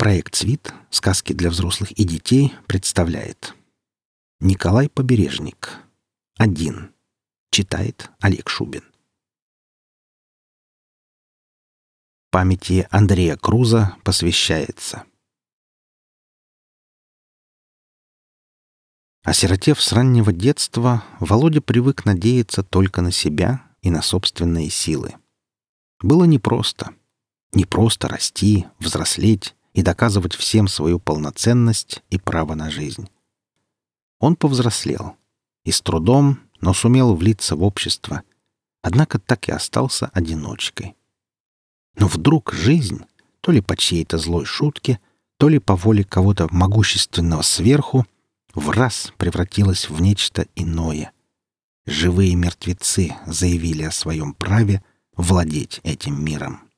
Проект «Свит. Сказки для взрослых и детей» представляет Николай Побережник. Один. Читает Олег Шубин. Памяти Андрея Круза посвящается. Осиротев с раннего детства, Володя привык надеяться только на себя и на собственные силы. Было непросто. Непросто расти, взрослеть и доказывать всем свою полноценность и право на жизнь. Он повзрослел и с трудом, но сумел влиться в общество, однако так и остался одиночкой. Но вдруг жизнь, то ли по чьей-то злой шутке, то ли по воле кого-то могущественного сверху, в раз превратилась в нечто иное. Живые мертвецы заявили о своем праве владеть этим миром.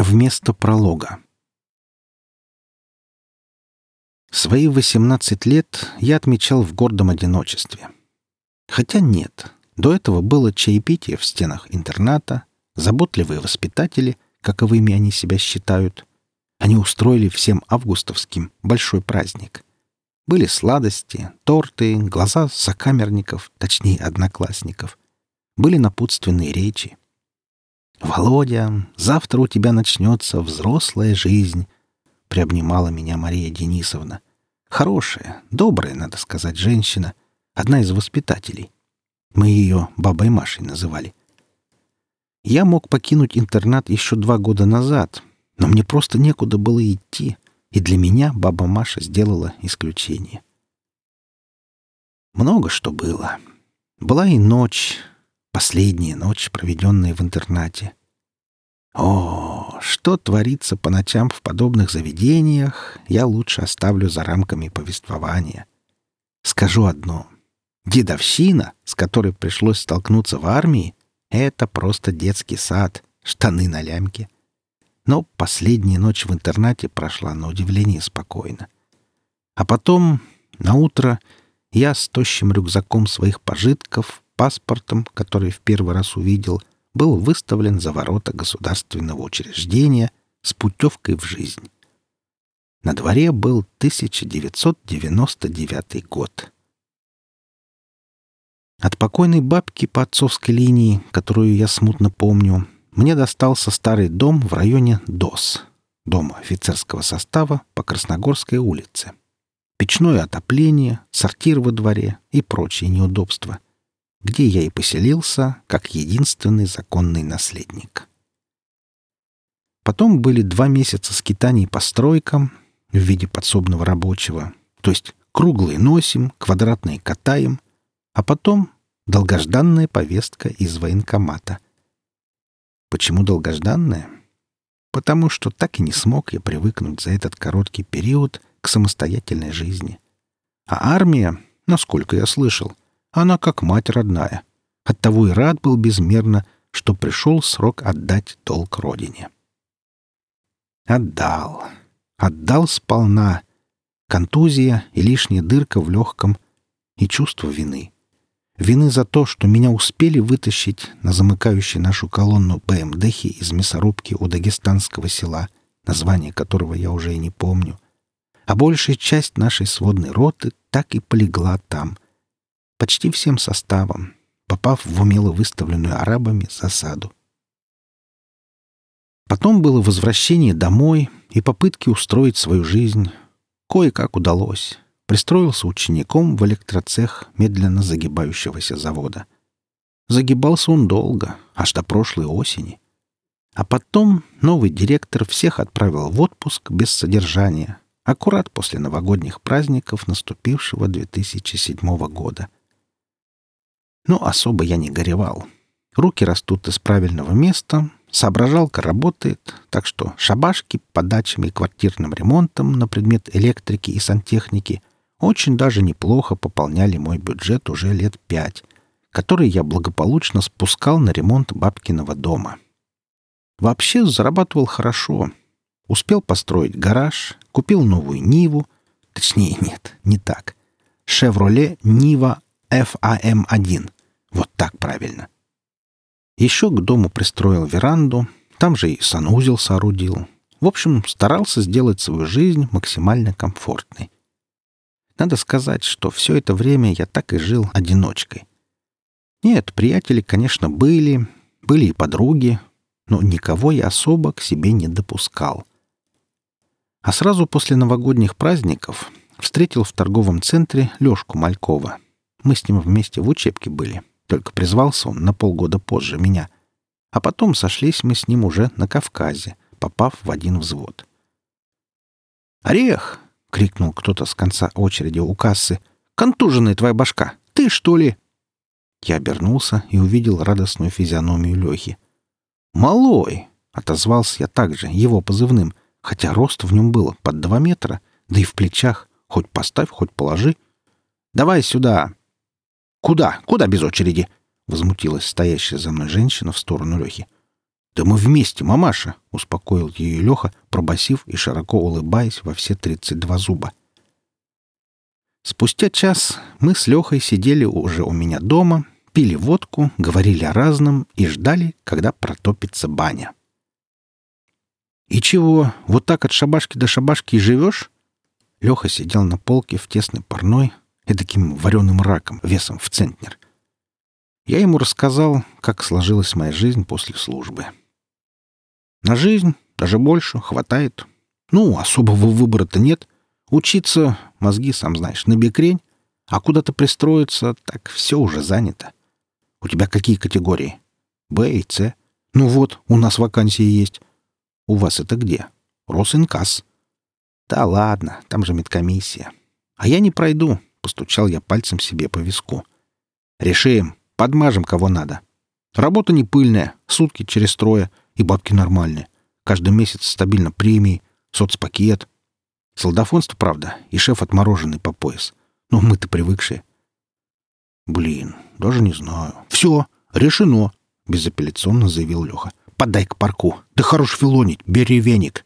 Вместо пролога. Свои 18 лет я отмечал в гордом одиночестве. Хотя нет, до этого было чаепитие в стенах интерната, заботливые воспитатели, каковыми они себя считают, они устроили всем августовским большой праздник. Были сладости, торты, глаза сокамерников, точнее, одноклассников. Были напутственные речи. «Володя, завтра у тебя начнется взрослая жизнь», — приобнимала меня Мария Денисовна. Хорошая, добрая, надо сказать, женщина, одна из воспитателей. Мы ее бабой Машей называли. Я мог покинуть интернат еще два года назад, но мне просто некуда было идти, и для меня баба Маша сделала исключение. Много что было. Была и ночь, последняя ночь, проведенная в интернате. О, что творится по ночам в подобных заведениях, я лучше оставлю за рамками повествования. Скажу одно. Дедовщина, с которой пришлось столкнуться в армии, это просто детский сад, штаны на лямке — но последняя ночь в интернате прошла на удивление спокойно. А потом, на утро, я с тощим рюкзаком своих пожитков, паспортом, который в первый раз увидел, был выставлен за ворота государственного учреждения с путевкой в жизнь. На дворе был 1999 год. От покойной бабки по отцовской линии, которую я смутно помню, мне достался старый дом в районе ДОС, дома офицерского состава по Красногорской улице. Печное отопление, сортир во дворе и прочие неудобства, где я и поселился как единственный законный наследник. Потом были два месяца скитаний по стройкам в виде подсобного рабочего, то есть круглые носим, квадратные катаем, а потом долгожданная повестка из военкомата — Почему долгожданная? Потому что так и не смог я привыкнуть за этот короткий период к самостоятельной жизни. А армия, насколько я слышал, она как мать родная. Оттого и рад был безмерно, что пришел срок отдать долг родине. Отдал. Отдал сполна. Контузия и лишняя дырка в легком и чувство вины — Вины за то, что меня успели вытащить на замыкающей нашу колонну БМДхи из мясорубки у дагестанского села, название которого я уже и не помню. А большая часть нашей сводной роты так и полегла там. Почти всем составом, попав в умело выставленную арабами засаду. Потом было возвращение домой и попытки устроить свою жизнь. Кое-как удалось пристроился учеником в электроцех медленно загибающегося завода. Загибался он долго, аж до прошлой осени. А потом новый директор всех отправил в отпуск без содержания, аккурат после новогодних праздников наступившего 2007 года. Но особо я не горевал. Руки растут из правильного места, соображалка работает, так что шабашки по дачам и квартирным ремонтам на предмет электрики и сантехники очень даже неплохо пополняли мой бюджет уже лет пять, который я благополучно спускал на ремонт бабкиного дома. Вообще зарабатывал хорошо. Успел построить гараж, купил новую Ниву. Точнее, нет, не так. «Шевроле Нива FAM-1». Вот так правильно. Еще к дому пристроил веранду, Там же и санузел соорудил. В общем, старался сделать свою жизнь максимально комфортной. Надо сказать, что все это время я так и жил одиночкой. Нет, приятели, конечно, были, были и подруги, но никого я особо к себе не допускал. А сразу после новогодних праздников встретил в торговом центре Лёшку Малькова. Мы с ним вместе в учебке были, только призвался он на полгода позже меня. А потом сошлись мы с ним уже на Кавказе, попав в один взвод. «Орех!» — крикнул кто-то с конца очереди у кассы. «Контуженная твоя башка! Ты, что ли?» Я обернулся и увидел радостную физиономию Лехи. «Малой!» — отозвался я также, его позывным, хотя рост в нем было под два метра, да и в плечах. Хоть поставь, хоть положи. «Давай сюда!» «Куда? Куда без очереди?» — возмутилась стоящая за мной женщина в сторону Лехи. «Да мы вместе, мамаша!» — успокоил ее Леха, пробасив и широко улыбаясь во все тридцать два зуба. Спустя час мы с Лехой сидели уже у меня дома, пили водку, говорили о разном и ждали, когда протопится баня. «И чего, вот так от шабашки до шабашки и живешь?» Леха сидел на полке в тесной парной, таким вареным раком, весом в центнер. Я ему рассказал, как сложилась моя жизнь после службы. На жизнь, даже больше, хватает. Ну, особого выбора-то нет. Учиться, мозги, сам знаешь, на бекрень, а куда-то пристроиться, так все уже занято. У тебя какие категории? Б и С. Ну вот, у нас вакансии есть. У вас это где? Росинкасс. Да ладно, там же медкомиссия. А я не пройду, постучал я пальцем себе по виску. Решим, подмажем кого надо. Работа не пыльная, сутки через трое, и бабки нормальные. Каждый месяц стабильно премии, соцпакет. Солдафонство, правда, и шеф отмороженный по пояс. Но мы-то привыкшие. Блин, даже не знаю. Все, решено, безапелляционно заявил Леха. Подай к парку. Да хорош филонить, бери веник.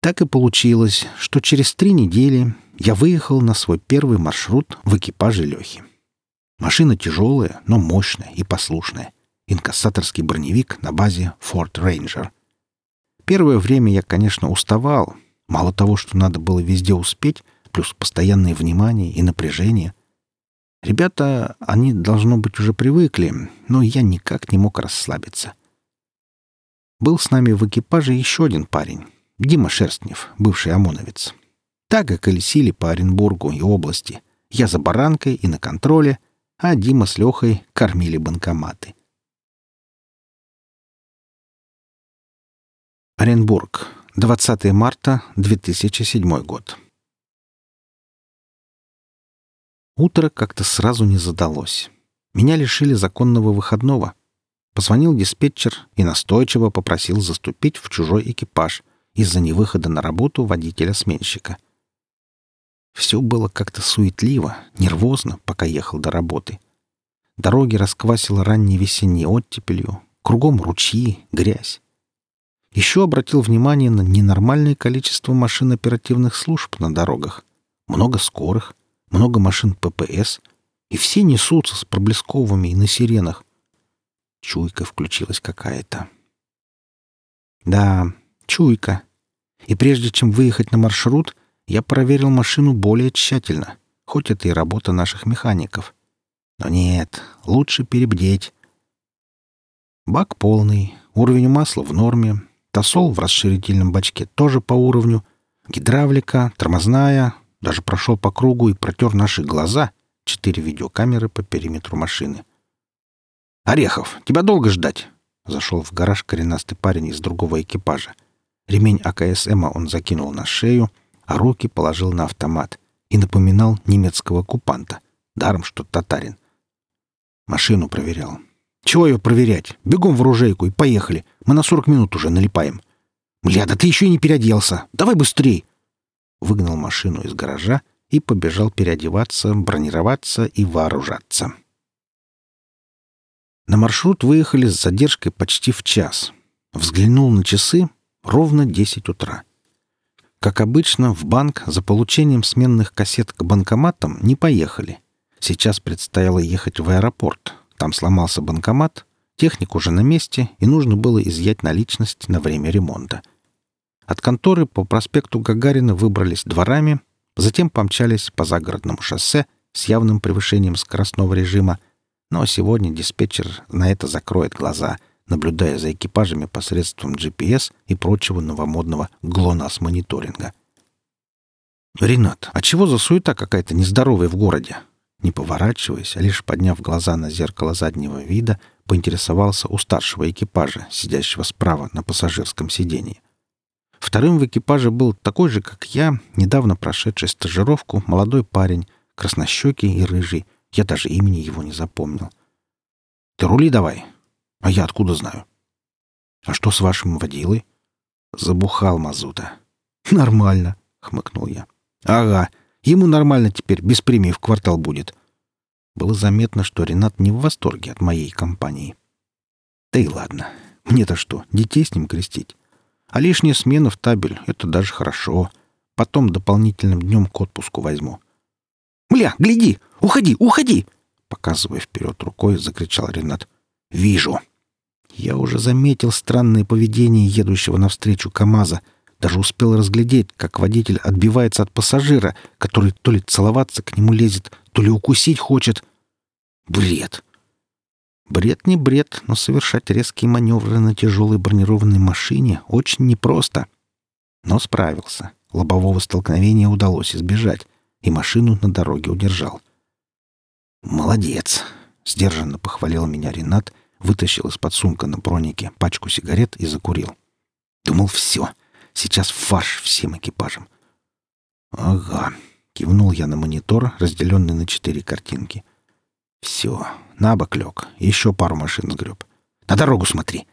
Так и получилось, что через три недели я выехал на свой первый маршрут в экипаже Лехи. Машина тяжелая, но мощная и послушная. Инкассаторский броневик на базе Ford Ranger. Первое время я, конечно, уставал. Мало того, что надо было везде успеть, плюс постоянное внимание и напряжение. Ребята, они, должно быть, уже привыкли, но я никак не мог расслабиться. Был с нами в экипаже еще один парень, Дима Шерстнев, бывший ОМОНовец. Так и колесили по Оренбургу и области. Я за баранкой и на контроле, а Дима с Лехой кормили банкоматы. Оренбург. 20 марта 2007 год. Утро как-то сразу не задалось. Меня лишили законного выходного. Позвонил диспетчер и настойчиво попросил заступить в чужой экипаж из-за невыхода на работу водителя-сменщика. Все было как-то суетливо, нервозно, пока ехал до работы. Дороги расквасило ранней весенней оттепелью, кругом ручьи, грязь. Еще обратил внимание на ненормальное количество машин оперативных служб на дорогах. Много скорых, много машин ППС, и все несутся с проблесковыми и на сиренах. Чуйка включилась какая-то. Да, чуйка. И прежде чем выехать на маршрут, я проверил машину более тщательно, хоть это и работа наших механиков. Но нет, лучше перебдеть. Бак полный, уровень масла в норме, тосол в расширительном бачке тоже по уровню, гидравлика, тормозная, даже прошел по кругу и протер наши глаза, четыре видеокамеры по периметру машины. «Орехов, тебя долго ждать?» Зашел в гараж коренастый парень из другого экипажа. Ремень АКСМа он закинул на шею, а руки положил на автомат и напоминал немецкого купанта, даром что татарин. Машину проверял. «Чего ее проверять? Бегом в оружейку и поехали. Мы на сорок минут уже налипаем». «Бля, да ты еще и не переоделся! Давай быстрей!» выгнал машину из гаража и побежал переодеваться, бронироваться и вооружаться. На маршрут выехали с задержкой почти в час. Взглянул на часы — ровно 10 утра. Как обычно, в банк за получением сменных кассет к банкоматам не поехали. Сейчас предстояло ехать в аэропорт. Там сломался банкомат, Техник уже на месте, и нужно было изъять наличность на время ремонта. От конторы по проспекту Гагарина выбрались дворами, затем помчались по загородному шоссе с явным превышением скоростного режима, но сегодня диспетчер на это закроет глаза, наблюдая за экипажами посредством GPS и прочего новомодного ГЛОНАСС-мониторинга. «Ренат, а чего за суета какая-то нездоровая в городе?» Не поворачиваясь, а лишь подняв глаза на зеркало заднего вида, поинтересовался у старшего экипажа, сидящего справа на пассажирском сидении. Вторым в экипаже был такой же, как я, недавно прошедший стажировку, молодой парень, краснощекий и рыжий. Я даже имени его не запомнил. «Ты рули давай!» А я откуда знаю? А что с вашим водилой? Забухал мазута. Нормально, хмыкнул я. Ага, ему нормально теперь, без премии в квартал будет. Было заметно, что Ренат не в восторге от моей компании. Да и ладно. Мне-то что, детей с ним крестить? А лишняя смена в табель — это даже хорошо. Потом дополнительным днем к отпуску возьму. «Мля, гляди! Уходи, уходи!» Показывая вперед рукой, закричал Ренат. «Вижу!» Я уже заметил странное поведение едущего навстречу КамАЗа. Даже успел разглядеть, как водитель отбивается от пассажира, который то ли целоваться к нему лезет, то ли укусить хочет. Бред! Бред не бред, но совершать резкие маневры на тяжелой бронированной машине очень непросто. Но справился. Лобового столкновения удалось избежать, и машину на дороге удержал. «Молодец!» — сдержанно похвалил меня Ренат — вытащил из-под сумка на бронике пачку сигарет и закурил. Думал, все, сейчас фарш всем экипажем. «Ага», — кивнул я на монитор, разделенный на четыре картинки. «Все, на бок лег, еще пару машин сгреб. На дорогу смотри!»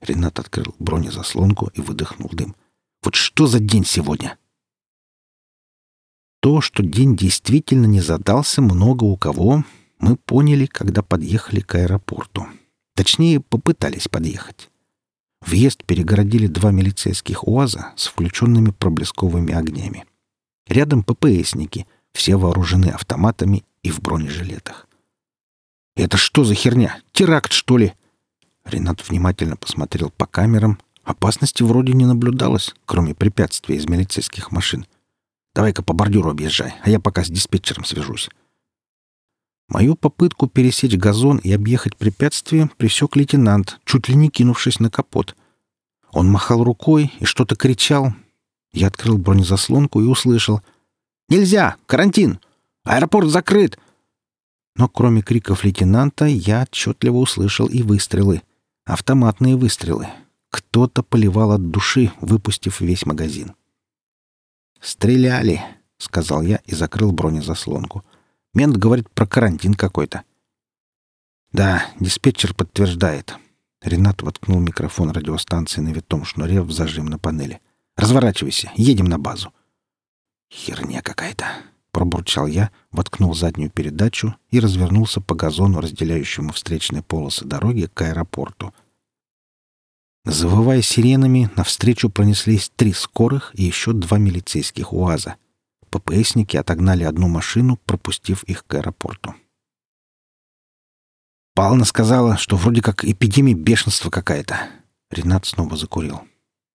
Ренат открыл бронезаслонку и выдохнул дым. «Вот что за день сегодня?» То, что день действительно не задался много у кого, мы поняли, когда подъехали к аэропорту. Точнее, попытались подъехать. Въезд перегородили два милицейских УАЗа с включенными проблесковыми огнями. Рядом ППСники, все вооружены автоматами и в бронежилетах. «Это что за херня? Теракт, что ли?» Ренат внимательно посмотрел по камерам. Опасности вроде не наблюдалось, кроме препятствий из милицейских машин. «Давай-ка по бордюру объезжай, а я пока с диспетчером свяжусь». Мою попытку пересечь газон и объехать препятствие пресек лейтенант, чуть ли не кинувшись на капот. Он махал рукой и что-то кричал. Я открыл бронезаслонку и услышал. «Нельзя! Карантин! Аэропорт закрыт!» Но кроме криков лейтенанта я отчетливо услышал и выстрелы. Автоматные выстрелы. Кто-то поливал от души, выпустив весь магазин. «Стреляли!» — сказал я и закрыл бронезаслонку. Мент говорит про карантин какой-то. Да, диспетчер подтверждает. Ренат воткнул микрофон радиостанции на витом шнуре в зажим на панели. «Разворачивайся, едем на базу». «Херня какая-то», — пробурчал я, воткнул заднюю передачу и развернулся по газону, разделяющему встречные полосы дороги к аэропорту. Завывая сиренами, навстречу пронеслись три скорых и еще два милицейских УАЗа. ППСники отогнали одну машину, пропустив их к аэропорту. Пална сказала, что вроде как эпидемия бешенства какая-то. Ренат снова закурил.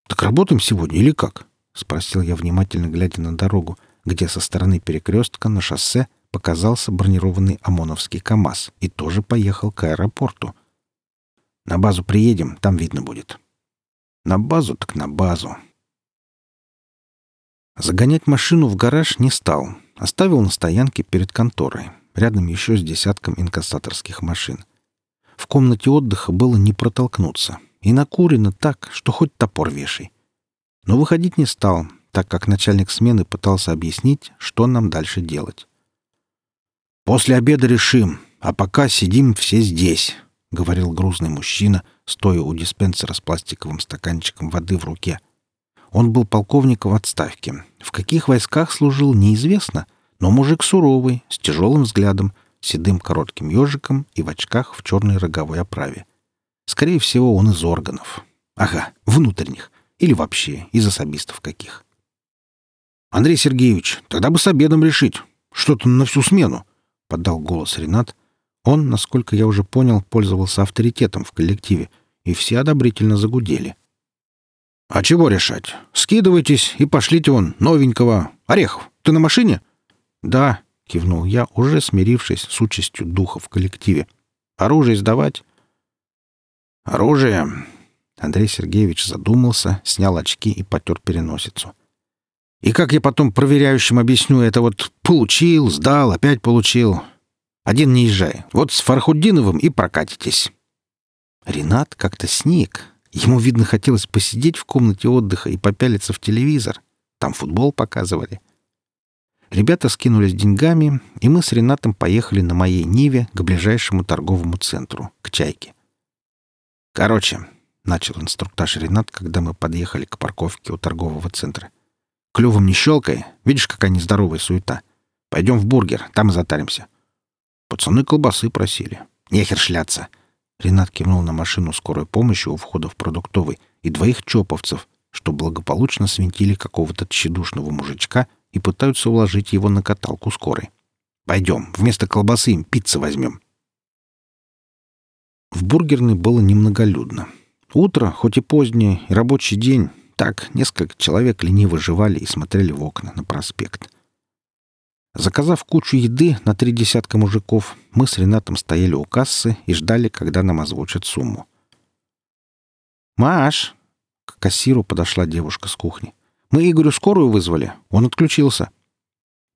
«Так работаем сегодня или как?» — спросил я, внимательно глядя на дорогу, где со стороны перекрестка на шоссе показался бронированный ОМОНовский КАМАЗ и тоже поехал к аэропорту. «На базу приедем, там видно будет». «На базу так на базу», Загонять машину в гараж не стал. Оставил на стоянке перед конторой. Рядом еще с десятком инкассаторских машин. В комнате отдыха было не протолкнуться. И накурено так, что хоть топор вешай. Но выходить не стал, так как начальник смены пытался объяснить, что нам дальше делать. «После обеда решим, а пока сидим все здесь», — говорил грузный мужчина, стоя у диспенсера с пластиковым стаканчиком воды в руке — он был полковником в отставке. В каких войсках служил, неизвестно, но мужик суровый, с тяжелым взглядом, седым коротким ежиком и в очках в черной роговой оправе. Скорее всего, он из органов. Ага, внутренних. Или вообще из особистов каких. «Андрей Сергеевич, тогда бы с обедом решить. Что-то на всю смену», — подал голос Ренат. Он, насколько я уже понял, пользовался авторитетом в коллективе, и все одобрительно загудели. «А чего решать? Скидывайтесь и пошлите вон новенького. Орехов, ты на машине?» «Да», — кивнул я, уже смирившись с участью духа в коллективе. «Оружие сдавать?» «Оружие...» Андрей Сергеевич задумался, снял очки и потер переносицу. «И как я потом проверяющим объясню, это вот получил, сдал, опять получил. Один не езжай. Вот с Фархуддиновым и прокатитесь». Ренат как-то сник, Ему, видно, хотелось посидеть в комнате отдыха и попялиться в телевизор. Там футбол показывали. Ребята скинулись деньгами, и мы с Ренатом поехали на моей Ниве к ближайшему торговому центру, к Чайке. «Короче», — начал инструктаж Ренат, когда мы подъехали к парковке у торгового центра. «Клювом не щелкай. Видишь, какая нездоровая суета. Пойдем в бургер, там и затаримся». Пацаны колбасы просили. «Нехер шляться. Ренат кивнул на машину скорой помощи у входа в продуктовый и двоих чоповцев, что благополучно свинтили какого-то тщедушного мужичка и пытаются уложить его на каталку скорой. «Пойдем, вместо колбасы им пиццы возьмем». В бургерной было немноголюдно. Утро, хоть и позднее, и рабочий день. Так, несколько человек лениво жевали и смотрели в окна на проспект. Заказав кучу еды на три десятка мужиков, мы с Ренатом стояли у кассы и ждали, когда нам озвучат сумму. «Маш!» — к кассиру подошла девушка с кухни. «Мы Игорю скорую вызвали. Он отключился».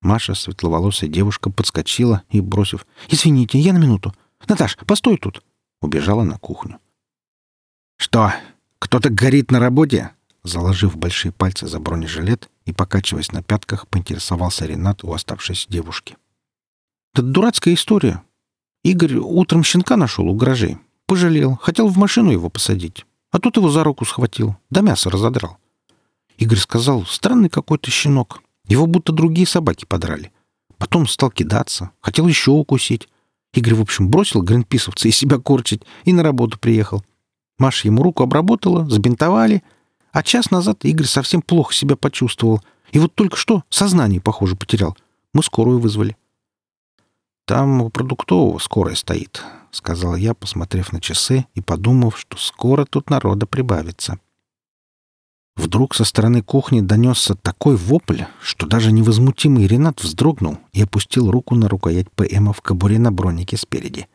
Маша, светловолосая девушка, подскочила и, бросив «Извините, я на минуту. Наташ, постой тут!» убежала на кухню. «Что, кто-то горит на работе?» Заложив большие пальцы за бронежилет и покачиваясь на пятках, поинтересовался Ренат у оставшейся девушки. «Да дурацкая история. Игорь утром щенка нашел у гаражей. Пожалел. Хотел в машину его посадить. А тут его за руку схватил. Да мясо разодрал. Игорь сказал, странный какой-то щенок. Его будто другие собаки подрали. Потом стал кидаться. Хотел еще укусить. Игорь, в общем, бросил гринписовца и себя корчить и на работу приехал. Маша ему руку обработала, забинтовали — а час назад Игорь совсем плохо себя почувствовал. И вот только что сознание, похоже, потерял. Мы скорую вызвали. «Там у продуктового скорая стоит», — сказал я, посмотрев на часы и подумав, что скоро тут народа прибавится. Вдруг со стороны кухни донесся такой вопль, что даже невозмутимый Ренат вздрогнул и опустил руку на рукоять ПМа в кобуре на бронике спереди.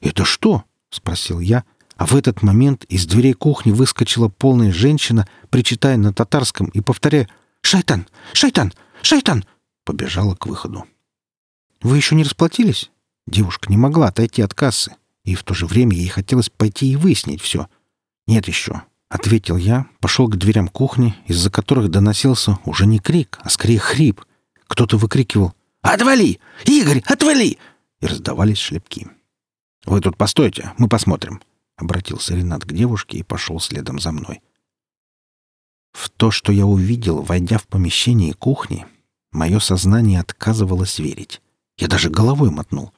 «Это что?» — спросил я, а в этот момент из дверей кухни выскочила полная женщина, причитая на татарском и повторяя «Шайтан! Шайтан! Шайтан!» побежала к выходу. «Вы еще не расплатились?» Девушка не могла отойти от кассы, и в то же время ей хотелось пойти и выяснить все. «Нет еще», — ответил я, пошел к дверям кухни, из-за которых доносился уже не крик, а скорее хрип. Кто-то выкрикивал «Отвали! Игорь, отвали!» и раздавались шлепки. «Вы тут постойте, мы посмотрим», обратился Ренат к девушке и пошел следом за мной. В то, что я увидел, войдя в помещение кухни, мое сознание отказывалось верить. Я даже головой мотнул.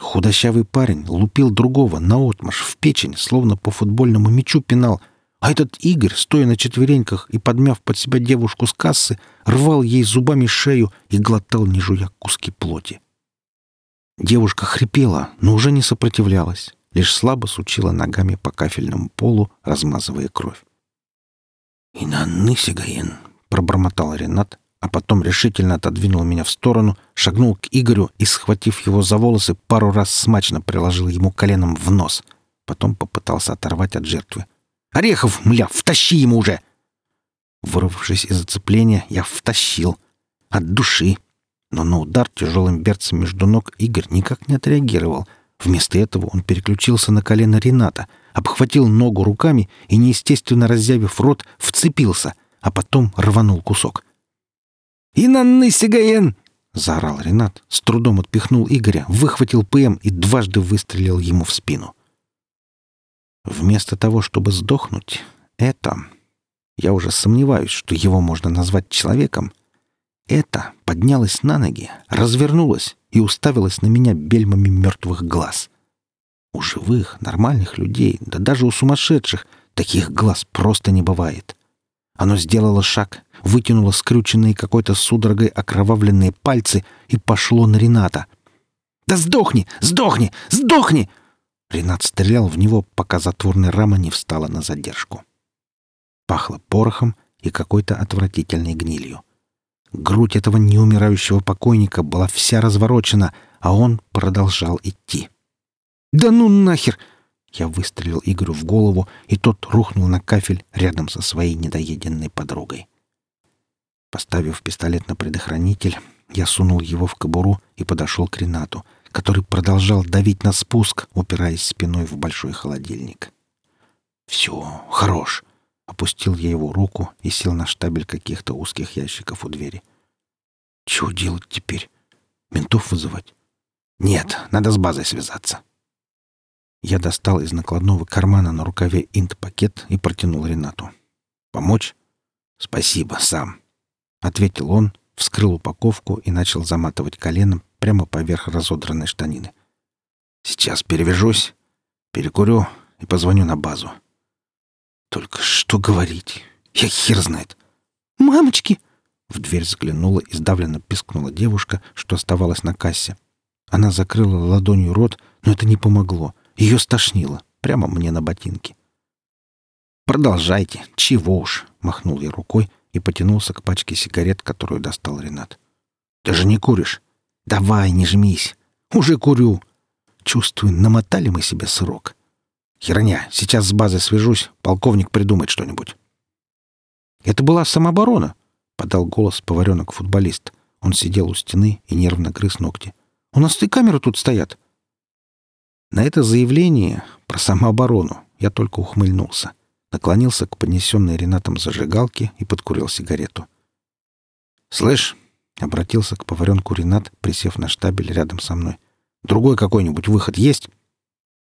Худощавый парень лупил другого наотмашь в печень, словно по футбольному мячу пинал, а этот Игорь, стоя на четвереньках и подмяв под себя девушку с кассы, рвал ей зубами шею и глотал, не жуя куски плоти. Девушка хрипела, но уже не сопротивлялась лишь слабо сучила ногами по кафельному полу, размазывая кровь. «Инанны сигаен», — пробормотал Ренат, а потом решительно отодвинул меня в сторону, шагнул к Игорю и, схватив его за волосы, пару раз смачно приложил ему коленом в нос. Потом попытался оторвать от жертвы. «Орехов, мля, втащи ему уже!» Вырвавшись из зацепления, я втащил. От души. Но на удар тяжелым берцем между ног Игорь никак не отреагировал — Вместо этого он переключился на колено Рената, обхватил ногу руками и, неестественно разъявив рот, вцепился, а потом рванул кусок. «Инанны Сигаен!» — заорал Ренат, с трудом отпихнул Игоря, выхватил ПМ и дважды выстрелил ему в спину. Вместо того, чтобы сдохнуть, это... Я уже сомневаюсь, что его можно назвать человеком. Это поднялось на ноги, развернулось и уставилась на меня бельмами мертвых глаз. У живых, нормальных людей, да даже у сумасшедших, таких глаз просто не бывает. Оно сделало шаг, вытянуло скрюченные какой-то судорогой окровавленные пальцы и пошло на Рената. «Да сдохни! Сдохни! Сдохни!» Ренат стрелял в него, пока затворная рама не встала на задержку. Пахло порохом и какой-то отвратительной гнилью. Грудь этого неумирающего покойника была вся разворочена, а он продолжал идти. «Да ну нахер!» Я выстрелил Игорю в голову, и тот рухнул на кафель рядом со своей недоеденной подругой. Поставив пистолет на предохранитель, я сунул его в кобуру и подошел к Ренату, который продолжал давить на спуск, упираясь спиной в большой холодильник. «Все, хорош!» Опустил я его руку и сел на штабель каких-то узких ящиков у двери. «Чего делать теперь? Ментов вызывать?» «Нет, надо с базой связаться». Я достал из накладного кармана на рукаве инт-пакет и протянул Ренату. «Помочь?» «Спасибо, сам», — ответил он, вскрыл упаковку и начал заматывать коленом прямо поверх разодранной штанины. «Сейчас перевяжусь, перекурю и позвоню на базу». «Только что говорить? Я хер знает». «Мамочки!» В дверь взглянула и сдавленно пискнула девушка, что оставалась на кассе. Она закрыла ладонью рот, но это не помогло. Ее стошнило. Прямо мне на ботинки. «Продолжайте. Чего уж!» — махнул я рукой и потянулся к пачке сигарет, которую достал Ренат. «Ты же не куришь?» «Давай, не жмись. Уже курю. Чувствую, намотали мы себе срок. Херня, сейчас с базы свяжусь, полковник придумает что-нибудь». «Это была самооборона», — подал голос поваренок-футболист. Он сидел у стены и нервно грыз ногти. «У нас и камеры тут стоят». На это заявление про самооборону я только ухмыльнулся, наклонился к поднесенной Ренатом зажигалке и подкурил сигарету. «Слышь», — обратился к поваренку Ренат, присев на штабель рядом со мной, «другой какой-нибудь выход есть?»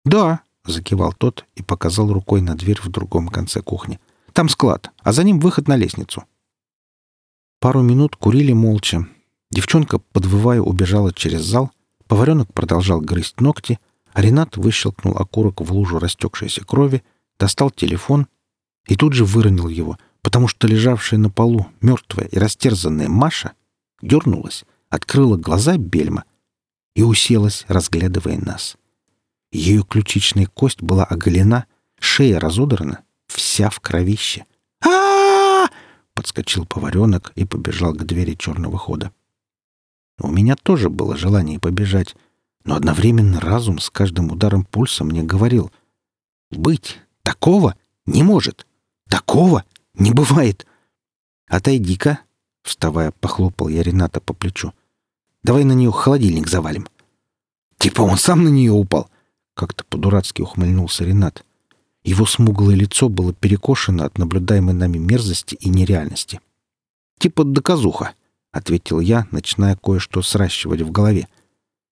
«Да», — закивал тот и показал рукой на дверь в другом конце кухни. «Там склад, а за ним выход на лестницу». Пару минут курили молча. Девчонка, подвывая, убежала через зал, поваренок продолжал грызть ногти — Ренат выщелкнул окурок в лужу растекшейся крови, достал телефон и тут же выронил его, потому что лежавшая на полу мертвая и растерзанная Маша дернулась, открыла глаза бельма и уселась, разглядывая нас. Ее ключичная кость была оголена, шея разодрана, вся в кровище. а подскочил поваренок и побежал к двери черного хода. У меня тоже было желание побежать, но одновременно разум с каждым ударом пульса мне говорил «Быть такого не может! Такого не бывает! Отойди-ка!» Вставая, похлопал я Рената по плечу. «Давай на нее холодильник завалим». «Типа он сам на нее упал!» Как-то по-дурацки ухмыльнулся Ренат. Его смуглое лицо было перекошено от наблюдаемой нами мерзости и нереальности. «Типа доказуха», — ответил я, начиная кое-что сращивать в голове.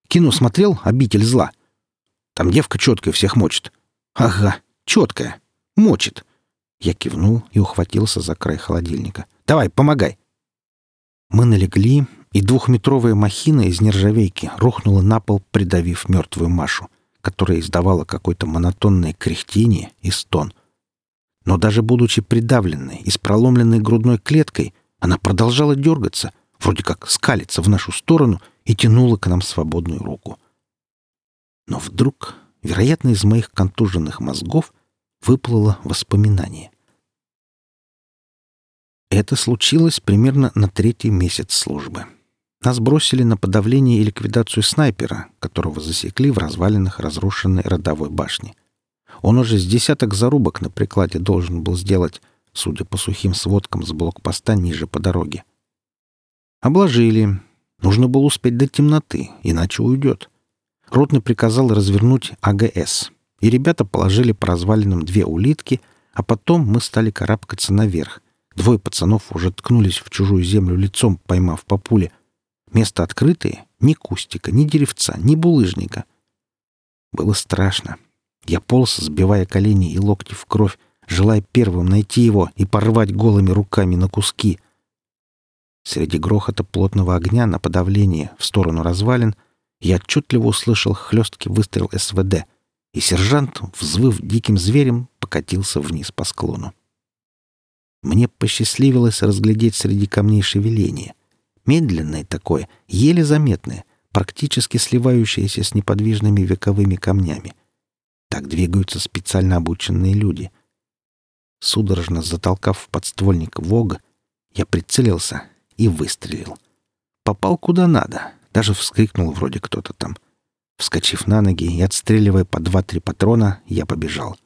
Кино смотрел «Обитель зла»? Там девка четкая всех мочит. Ага, четкая. Мочит. Я кивнул и ухватился за край холодильника. Давай, помогай. Мы налегли, и двухметровая махина из нержавейки рухнула на пол, придавив мертвую Машу, которая издавала какое-то монотонное кряхтение и стон. Но даже будучи придавленной и с проломленной грудной клеткой, она продолжала дергаться, вроде как скалиться в нашу сторону и тянула к нам свободную руку. Но вдруг, вероятно, из моих контуженных мозгов выплыло воспоминание. Это случилось примерно на третий месяц службы. Нас бросили на подавление и ликвидацию снайпера, которого засекли в развалинах разрушенной родовой башни. Он уже с десяток зарубок на прикладе должен был сделать, судя по сухим сводкам с блокпоста ниже по дороге. Обложили, Нужно было успеть до темноты, иначе уйдет. Ротный приказал развернуть АГС, и ребята положили по развалинам две улитки, а потом мы стали карабкаться наверх. Двое пацанов уже ткнулись в чужую землю лицом, поймав по пуле. Место открытое, ни кустика, ни деревца, ни булыжника. Было страшно. Я полз, сбивая колени и локти в кровь, желая первым найти его и порвать голыми руками на куски — Среди грохота плотного огня на подавление в сторону развалин я отчетливо услышал хлесткий выстрел СВД, и сержант, взвыв диким зверем, покатился вниз по склону. Мне посчастливилось разглядеть среди камней шевеление. Медленное такое, еле заметное, практически сливающаяся с неподвижными вековыми камнями. Так двигаются специально обученные люди. Судорожно затолкав в подствольник Вога, я прицелился и выстрелил. Попал куда надо, даже вскрикнул вроде кто-то там. Вскочив на ноги и отстреливая по два-три патрона, я побежал.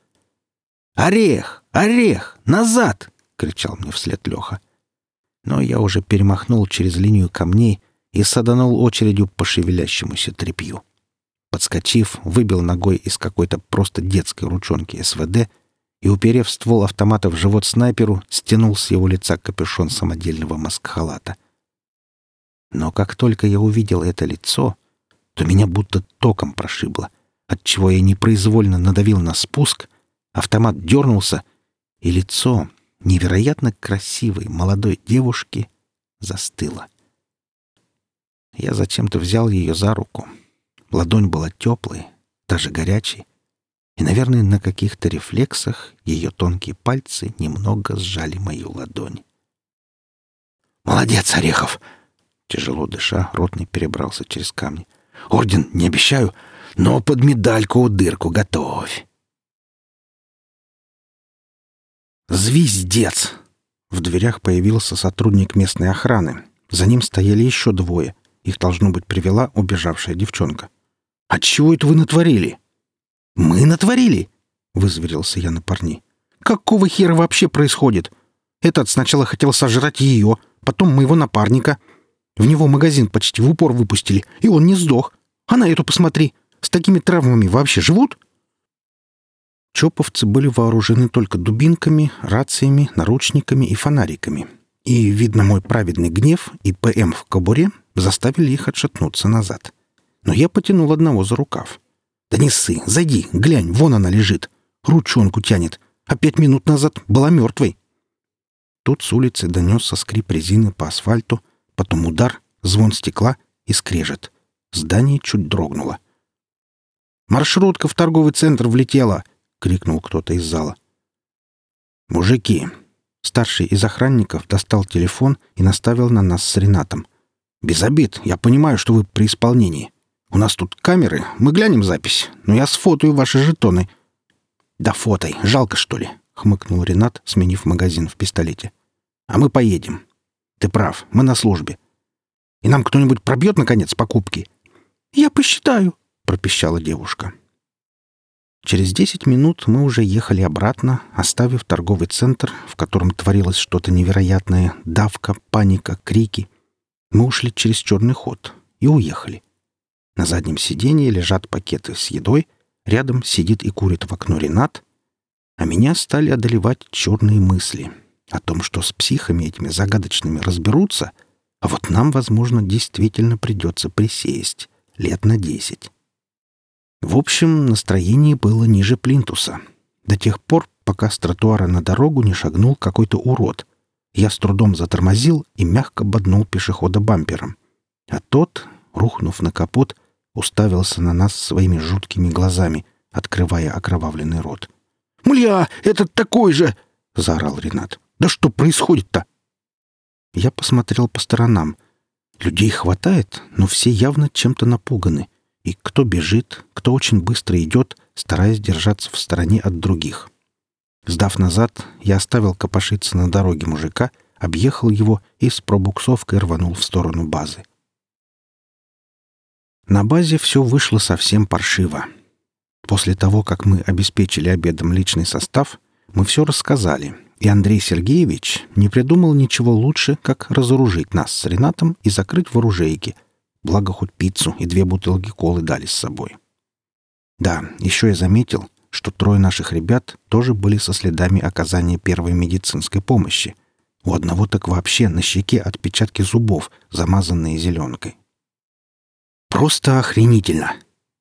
«Орех! Орех! Назад!» — кричал мне вслед Леха. Но я уже перемахнул через линию камней и саданул очередью по шевелящемуся тряпью. Подскочив, выбил ногой из какой-то просто детской ручонки СВД и, уперев ствол автомата в живот снайперу, стянул с его лица капюшон самодельного маскхалата. Но как только я увидел это лицо, то меня будто током прошибло, отчего я непроизвольно надавил на спуск, автомат дернулся, и лицо невероятно красивой молодой девушки застыло. Я зачем-то взял ее за руку. Ладонь была теплой, даже горячей, и, наверное, на каких-то рефлексах ее тонкие пальцы немного сжали мою ладонь. «Молодец, Орехов!» Тяжело дыша, ротный перебрался через камни. «Орден не обещаю, но под медальку дырку готовь!» «Звездец!» В дверях появился сотрудник местной охраны. За ним стояли еще двое. Их, должно быть, привела убежавшая девчонка. «А чего это вы натворили?» «Мы натворили?» — вызверился я на парней. «Какого хера вообще происходит? Этот сначала хотел сожрать ее, потом моего напарника. В него магазин почти в упор выпустили, и он не сдох. А на эту посмотри. С такими травмами вообще живут?» Чоповцы были вооружены только дубинками, рациями, наручниками и фонариками. И, видно, мой праведный гнев и ПМ в кобуре заставили их отшатнуться назад. Но я потянул одного за рукав. «Да не ссы, зайди, глянь, вон она лежит. Ручонку тянет. А пять минут назад была мертвой». Тут с улицы донесся скрип резины по асфальту, потом удар, звон стекла и скрежет. Здание чуть дрогнуло. «Маршрутка в торговый центр влетела!» — крикнул кто-то из зала. «Мужики!» Старший из охранников достал телефон и наставил на нас с Ренатом. «Без обид, я понимаю, что вы при исполнении. У нас тут камеры, мы глянем запись, но я сфотаю ваши жетоны». «Да фотой, жалко, что ли?» — хмыкнул Ренат, сменив магазин в пистолете. «А мы поедем. Ты прав, мы на службе. И нам кто-нибудь пробьет, наконец, покупки?» «Я посчитаю», — пропищала девушка. Через десять минут мы уже ехали обратно, оставив торговый центр, в котором творилось что-то невероятное, давка, паника, крики. Мы ушли через черный ход и уехали. На заднем сиденье лежат пакеты с едой, рядом сидит и курит в окно Ренат, а меня стали одолевать черные мысли о том, что с психами этими загадочными разберутся, а вот нам, возможно, действительно придется присесть лет на десять. В общем, настроение было ниже плинтуса. До тех пор, пока с тротуара на дорогу не шагнул какой-то урод. Я с трудом затормозил и мягко боднул пешехода бампером. А тот, рухнув на капот, уставился на нас своими жуткими глазами, открывая окровавленный рот. «Мля, этот такой же!» — заорал Ренат. «Да что происходит-то?» Я посмотрел по сторонам. Людей хватает, но все явно чем-то напуганы — и кто бежит, кто очень быстро идет, стараясь держаться в стороне от других. Сдав назад, я оставил копошиться на дороге мужика, объехал его и с пробуксовкой рванул в сторону базы. На базе все вышло совсем паршиво. После того, как мы обеспечили обедом личный состав, мы все рассказали, и Андрей Сергеевич не придумал ничего лучше, как разоружить нас с Ренатом и закрыть в оружейке — Благо хоть пиццу и две бутылки колы дали с собой. Да, еще я заметил, что трое наших ребят тоже были со следами оказания первой медицинской помощи. У одного так вообще на щеке отпечатки зубов, замазанные зеленкой. Просто охренительно.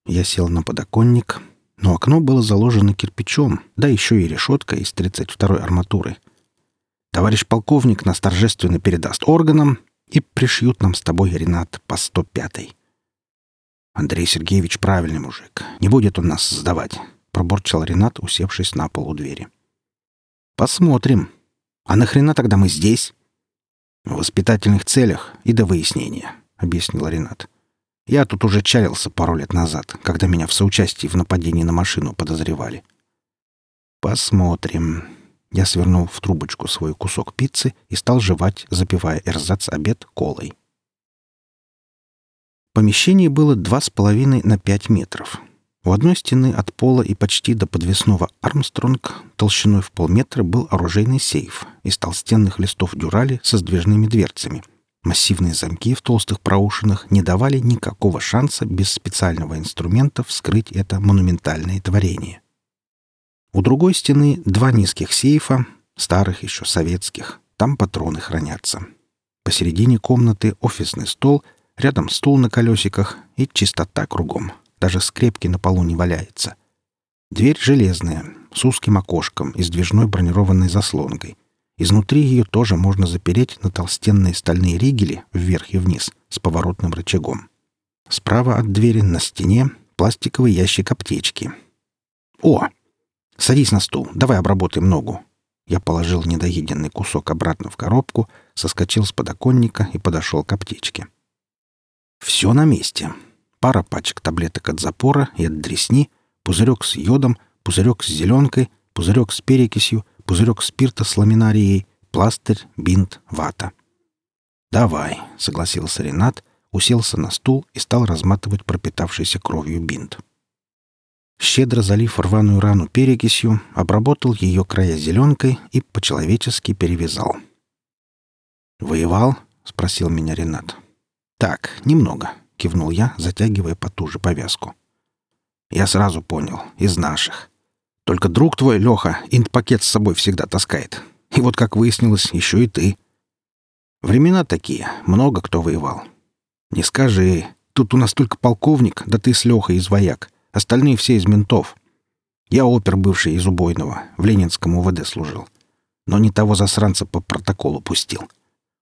Я сел на подоконник, но окно было заложено кирпичом, да еще и решетка из 32-й арматуры. Товарищ полковник нас торжественно передаст органам, и пришьют нам с тобой, Ренат, по 105-й. Андрей Сергеевич правильный мужик. Не будет он нас сдавать, пробурчал Ренат, усевшись на полу двери. Посмотрим. А нахрена тогда мы здесь? В воспитательных целях и до выяснения, объяснил Ренат. Я тут уже чарился пару лет назад, когда меня в соучастии в нападении на машину подозревали. Посмотрим. Я свернул в трубочку свой кусок пиццы и стал жевать, запивая эрзац-обед колой. Помещение было два с половиной на пять метров. У одной стены от пола и почти до подвесного Армстронг толщиной в полметра был оружейный сейф из толстенных листов дюрали со сдвижными дверцами. Массивные замки в толстых проушинах не давали никакого шанса без специального инструмента вскрыть это монументальное творение. У другой стены два низких сейфа, старых еще советских. Там патроны хранятся. Посередине комнаты офисный стол, рядом стул на колесиках и чистота кругом. Даже скрепки на полу не валяется. Дверь железная, с узким окошком и сдвижной бронированной заслонкой. Изнутри ее тоже можно запереть на толстенные стальные ригели вверх и вниз с поворотным рычагом. Справа от двери на стене пластиковый ящик аптечки. О, «Садись на стул, давай обработаем ногу». Я положил недоеденный кусок обратно в коробку, соскочил с подоконника и подошел к аптечке. Все на месте. Пара пачек таблеток от запора и от дресни, пузырек с йодом, пузырек с зеленкой, пузырек с перекисью, пузырек спирта с ламинарией, пластырь, бинт, вата. «Давай», — согласился Ренат, уселся на стул и стал разматывать пропитавшийся кровью бинт. Щедро залив рваную рану перекисью, обработал ее края зеленкой и по-человечески перевязал. «Воевал?» — спросил меня Ренат. «Так, немного», — кивнул я, затягивая потуже повязку. «Я сразу понял, из наших. Только друг твой, Леха, инт-пакет с собой всегда таскает. И вот, как выяснилось, еще и ты. Времена такие, много кто воевал. Не скажи, тут у нас только полковник, да ты с Лехой из вояк. Остальные все из ментов. Я опер бывший из убойного, в Ленинском УВД служил. Но не того засранца по протоколу пустил.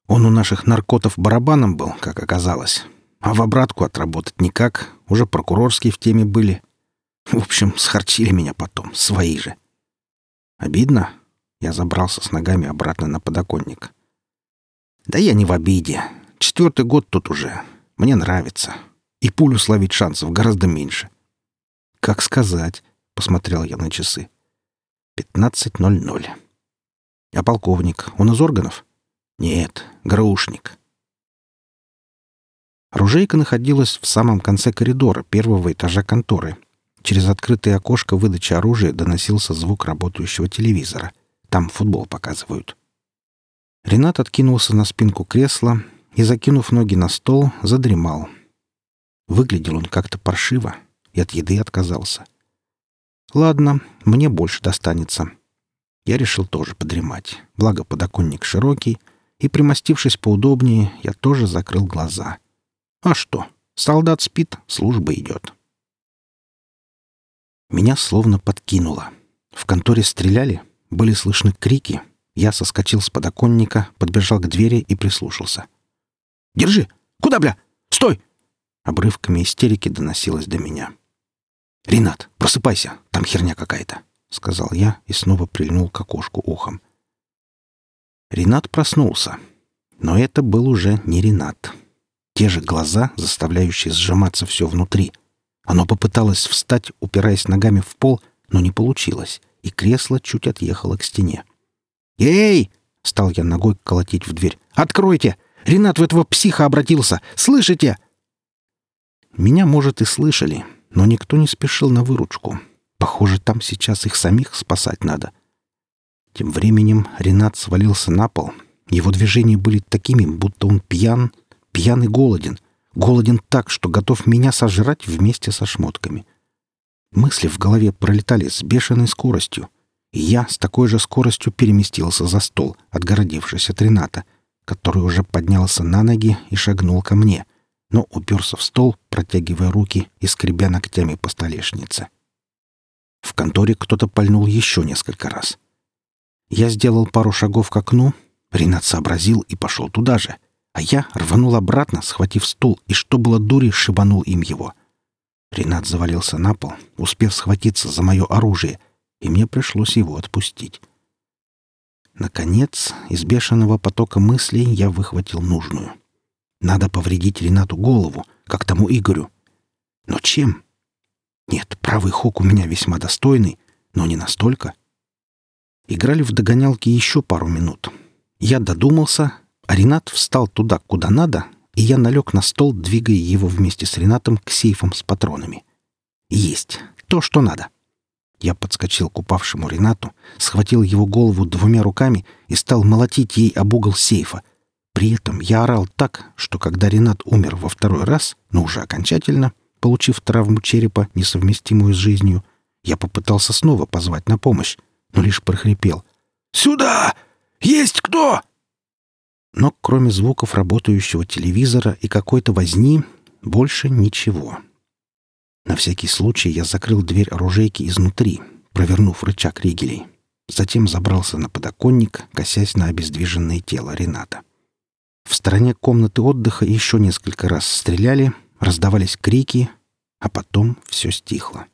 Он у наших наркотов барабаном был, как оказалось. А в обратку отработать никак, уже прокурорские в теме были. В общем, схарчили меня потом, свои же. Обидно? Я забрался с ногами обратно на подоконник. Да я не в обиде. Четвертый год тут уже. Мне нравится. И пулю словить шансов гораздо меньше. «Как сказать?» — посмотрел я на часы. «Пятнадцать ноль ноль». «А полковник? Он из органов?» «Нет, грушник». Оружейка находилась в самом конце коридора первого этажа конторы. Через открытое окошко выдачи оружия доносился звук работающего телевизора. Там футбол показывают. Ренат откинулся на спинку кресла и, закинув ноги на стол, задремал. Выглядел он как-то паршиво, и от еды отказался. Ладно, мне больше достанется. Я решил тоже подремать. Благо подоконник широкий, и, примостившись поудобнее, я тоже закрыл глаза. А что? Солдат спит, служба идет. Меня словно подкинуло. В конторе стреляли, были слышны крики. Я соскочил с подоконника, подбежал к двери и прислушался. «Держи! Куда, бля? Стой!» Обрывками истерики доносилось до меня. «Ренат, просыпайся, там херня какая-то», — сказал я и снова прильнул к окошку ухом. Ренат проснулся. Но это был уже не Ренат. Те же глаза, заставляющие сжиматься все внутри. Оно попыталось встать, упираясь ногами в пол, но не получилось, и кресло чуть отъехало к стене. «Эй!» — стал я ногой колотить в дверь. «Откройте! Ренат в этого психа обратился! Слышите?» Меня, может, и слышали, но никто не спешил на выручку. Похоже, там сейчас их самих спасать надо. Тем временем Ренат свалился на пол. Его движения были такими, будто он пьян, пьян и голоден. Голоден так, что готов меня сожрать вместе со шмотками. Мысли в голове пролетали с бешеной скоростью. И я с такой же скоростью переместился за стол, отгородившись от Рената, который уже поднялся на ноги и шагнул ко мне — но уперся в стол, протягивая руки и скребя ногтями по столешнице. В конторе кто-то пальнул еще несколько раз. Я сделал пару шагов к окну, Ренат сообразил и пошел туда же, а я рванул обратно, схватив стул, и что было дури, шибанул им его. Ренат завалился на пол, успев схватиться за мое оружие, и мне пришлось его отпустить. Наконец, из бешеного потока мыслей я выхватил нужную — Надо повредить Ренату голову, как тому Игорю. Но чем? Нет, правый хук у меня весьма достойный, но не настолько. Играли в догонялки еще пару минут. Я додумался, а Ренат встал туда, куда надо, и я налег на стол, двигая его вместе с Ренатом к сейфам с патронами. Есть. То, что надо. Я подскочил к упавшему Ренату, схватил его голову двумя руками и стал молотить ей об угол сейфа. При этом я орал так, что когда Ренат умер во второй раз, но уже окончательно, получив травму черепа, несовместимую с жизнью, я попытался снова позвать на помощь, но лишь прохрипел. «Сюда! Есть кто?» Но кроме звуков работающего телевизора и какой-то возни, больше ничего. На всякий случай я закрыл дверь оружейки изнутри, провернув рычаг ригелей. Затем забрался на подоконник, косясь на обездвиженное тело Рената. В стороне комнаты отдыха еще несколько раз стреляли, раздавались крики, а потом все стихло.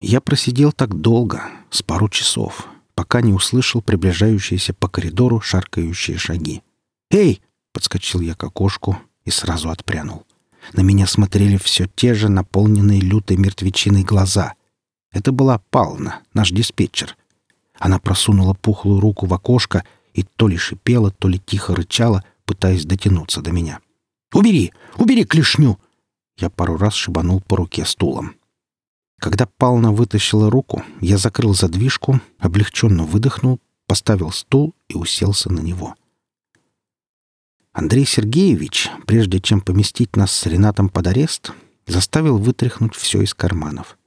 Я просидел так долго, с пару часов, пока не услышал приближающиеся по коридору шаркающие шаги. «Эй!» — подскочил я к окошку и сразу отпрянул. На меня смотрели все те же наполненные лютой мертвечиной глаза. Это была Пална, наш диспетчер. Она просунула пухлую руку в окошко и то ли шипела, то ли тихо рычала, пытаясь дотянуться до меня. «Убери! Убери клешню!» Я пару раз шибанул по руке стулом. Когда Пална вытащила руку, я закрыл задвижку, облегченно выдохнул, поставил стул и уселся на него. Андрей Сергеевич, прежде чем поместить нас с Ренатом под арест, заставил вытряхнуть все из карманов.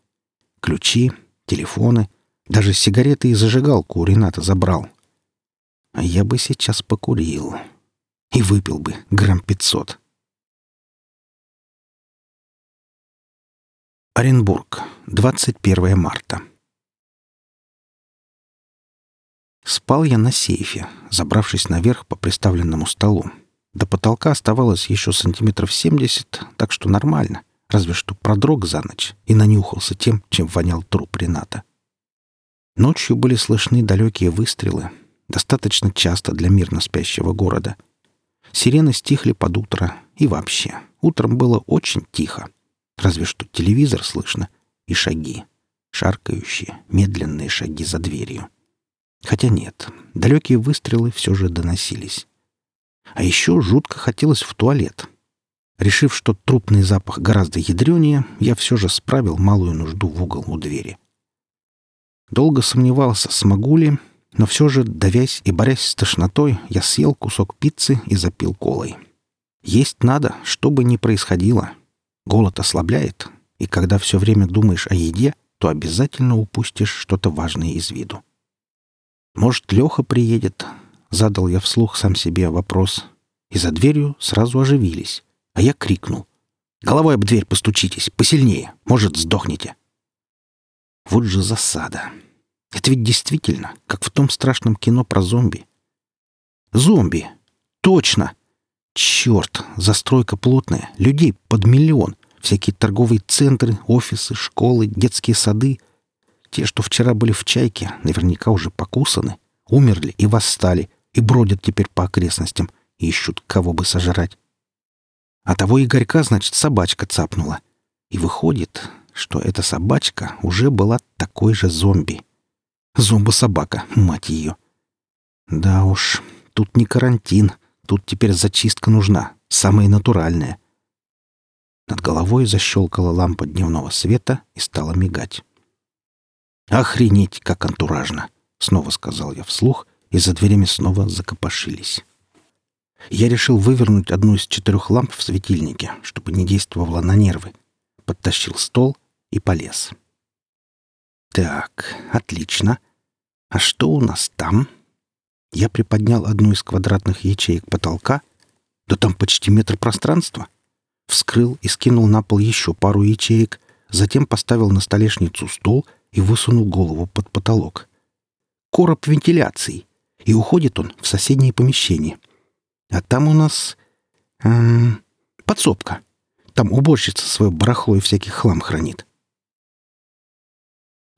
Ключи, телефоны, даже сигареты и зажигалку у Рената забрал. Я бы сейчас покурил. И выпил бы грамм пятьсот. Оренбург, 21 марта. Спал я на сейфе, забравшись наверх по приставленному столу. До потолка оставалось еще сантиметров семьдесят, так что нормально, разве что продрог за ночь и нанюхался тем, чем вонял труп Рената. Ночью были слышны далекие выстрелы, достаточно часто для мирно спящего города. Сирены стихли под утро, и вообще, утром было очень тихо. Разве что телевизор слышно и шаги. Шаркающие, медленные шаги за дверью. Хотя нет, далекие выстрелы все же доносились. А еще жутко хотелось в туалет. Решив, что трупный запах гораздо ядренее, я все же справил малую нужду в угол у двери. Долго сомневался, смогу ли, но все же, давясь и борясь с тошнотой, я съел кусок пиццы и запил колой. Есть надо, что бы ни происходило. Голод ослабляет, и когда все время думаешь о еде, то обязательно упустишь что-то важное из виду. Может, Леха приедет, Задал я вслух сам себе вопрос. И за дверью сразу оживились. А я крикнул. «Головой об дверь постучитесь, посильнее. Может, сдохнете». Вот же засада. Это ведь действительно, как в том страшном кино про зомби. Зомби! Точно! Черт, застройка плотная, людей под миллион. Всякие торговые центры, офисы, школы, детские сады. Те, что вчера были в чайке, наверняка уже покусаны, умерли и восстали, и бродят теперь по окрестностям, ищут, кого бы сожрать. А того Игорька, значит, собачка цапнула. И выходит, что эта собачка уже была такой же зомби. Зомбо-собака, мать ее. Да уж, тут не карантин, тут теперь зачистка нужна, самая натуральная. Над головой защелкала лампа дневного света и стала мигать. «Охренеть, как антуражно!» — снова сказал я вслух и за дверями снова закопошились. Я решил вывернуть одну из четырех ламп в светильнике, чтобы не действовала на нервы. Подтащил стол и полез. Так, отлично. А что у нас там? Я приподнял одну из квадратных ячеек потолка. Да там почти метр пространства. Вскрыл и скинул на пол еще пару ячеек, затем поставил на столешницу стол и высунул голову под потолок. Короб вентиляции и уходит он в соседнее помещение. А там у нас... Эм, подсобка. Там уборщица свое барахло и всякий хлам хранит.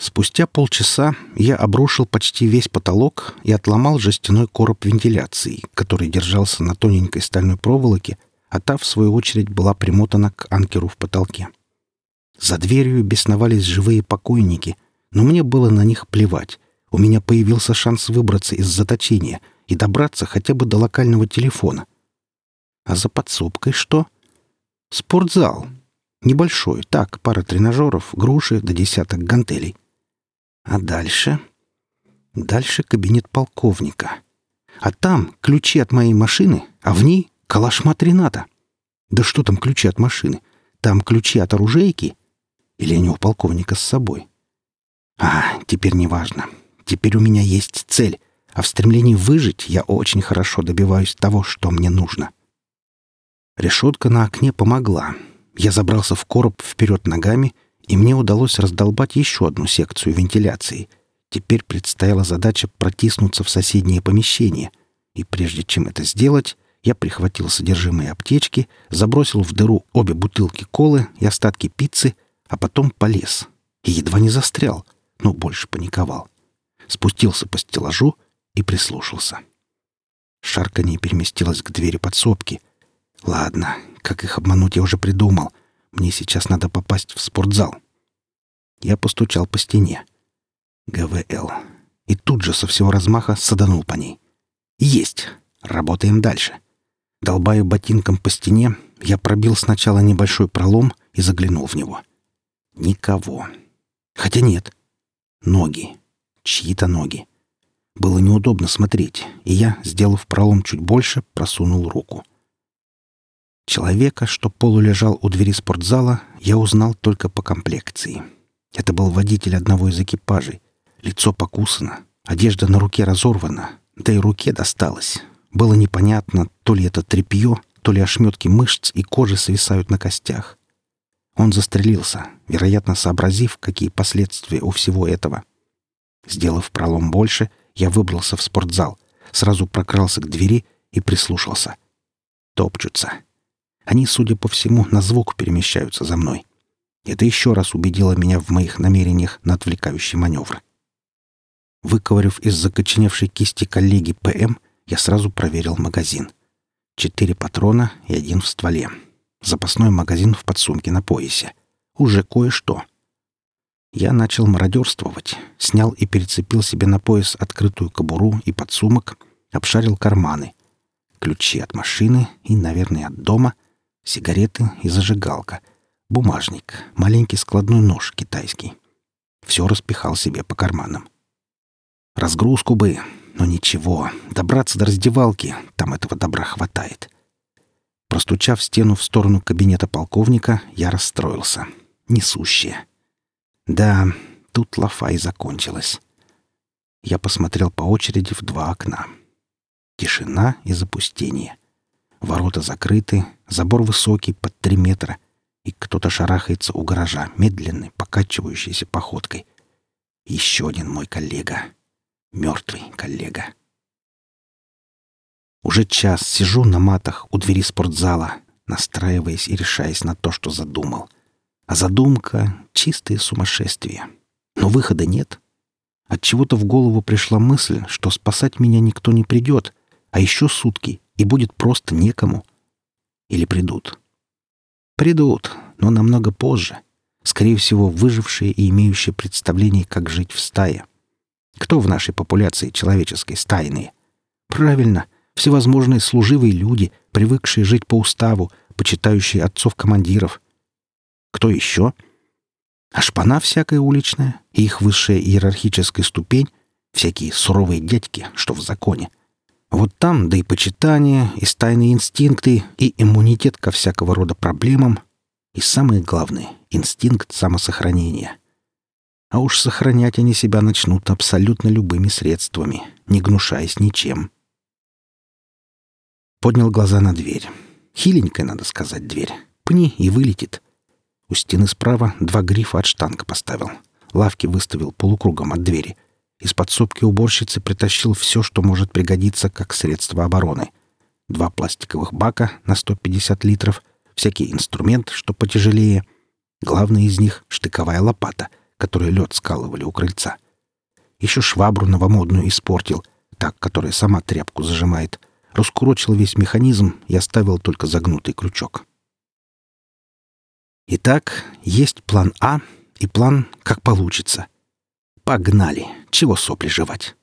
Спустя полчаса я обрушил почти весь потолок и отломал жестяной короб вентиляции, который держался на тоненькой стальной проволоке, а та, в свою очередь, была примотана к анкеру в потолке. За дверью бесновались живые покойники, но мне было на них плевать. У меня появился шанс выбраться из заточения и добраться хотя бы до локального телефона. А за подсобкой что? Спортзал. Небольшой, так, пара тренажеров, груши до десяток гантелей. А дальше? Дальше кабинет полковника. А там ключи от моей машины, а в ней калашмат Рената. Да что там ключи от машины? Там ключи от оружейки? Или они у полковника с собой? А, теперь не важно. Теперь у меня есть цель, а в стремлении выжить я очень хорошо добиваюсь того, что мне нужно. Решетка на окне помогла. Я забрался в короб вперед ногами — и мне удалось раздолбать еще одну секцию вентиляции. Теперь предстояла задача протиснуться в соседнее помещение, и прежде чем это сделать, я прихватил содержимое аптечки, забросил в дыру обе бутылки колы и остатки пиццы, а потом полез. И едва не застрял, но больше паниковал. Спустился по стеллажу и прислушался. Шарканье переместилось к двери подсобки. Ладно, как их обмануть я уже придумал. Мне сейчас надо попасть в спортзал. Я постучал по стене. ГВЛ. И тут же со всего размаха саданул по ней. Есть. Работаем дальше. Долбаю ботинком по стене, я пробил сначала небольшой пролом и заглянул в него. Никого. Хотя нет. Ноги. Чьи-то ноги. Было неудобно смотреть, и я, сделав пролом чуть больше, просунул руку. Человека, что полулежал у двери спортзала, я узнал только по комплекции. Это был водитель одного из экипажей. Лицо покусано, одежда на руке разорвана, да и руке досталось. Было непонятно, то ли это тряпье, то ли ошметки мышц и кожи свисают на костях. Он застрелился, вероятно, сообразив, какие последствия у всего этого. Сделав пролом больше, я выбрался в спортзал, сразу прокрался к двери и прислушался. Топчутся. Они, судя по всему, на звук перемещаются за мной. Это еще раз убедило меня в моих намерениях на отвлекающий маневр. Выковырив из закоченевшей кисти коллеги ПМ, я сразу проверил магазин. Четыре патрона и один в стволе. Запасной магазин в подсумке на поясе. Уже кое-что. Я начал мародерствовать, снял и перецепил себе на пояс открытую кобуру и подсумок, обшарил карманы. Ключи от машины и, наверное, от дома — сигареты и зажигалка, бумажник, маленький складной нож китайский. Все распихал себе по карманам. Разгрузку бы, но ничего, добраться до раздевалки, там этого добра хватает. Простучав стену в сторону кабинета полковника, я расстроился. Несущее. Да, тут лафа и закончилась. Я посмотрел по очереди в два окна. Тишина и запустение. Ворота закрыты, забор высокий, под три метра, и кто-то шарахается у гаража, медленной, покачивающейся походкой. Еще один мой коллега. Мертвый коллега. Уже час сижу на матах у двери спортзала, настраиваясь и решаясь на то, что задумал. А задумка — чистое сумасшествие. Но выхода нет. От чего то в голову пришла мысль, что спасать меня никто не придет, а еще сутки, и будет просто некому. Или придут. Придут, но намного позже. Скорее всего, выжившие и имеющие представление, как жить в стае. Кто в нашей популяции человеческой стайные? Правильно, всевозможные служивые люди, привыкшие жить по уставу, почитающие отцов-командиров. Кто еще? А шпана всякая уличная и их высшая иерархическая ступень — всякие суровые дядьки, что в законе — вот там, да и почитание, и стайные инстинкты, и иммунитет ко всякого рода проблемам, и самое главное — инстинкт самосохранения. А уж сохранять они себя начнут абсолютно любыми средствами, не гнушаясь ничем. Поднял глаза на дверь. Хиленькая, надо сказать, дверь. Пни и вылетит. У стены справа два грифа от штанга поставил. Лавки выставил полукругом от двери — из подсобки уборщицы притащил все, что может пригодиться как средство обороны. Два пластиковых бака на 150 литров, всякий инструмент, что потяжелее. Главный из них — штыковая лопата, которые лед скалывали у крыльца. Еще швабру новомодную испортил, так, которая сама тряпку зажимает. Раскурочил весь механизм и оставил только загнутый крючок. Итак, есть план А и план «как получится». Погнали! Чего сопли жевать?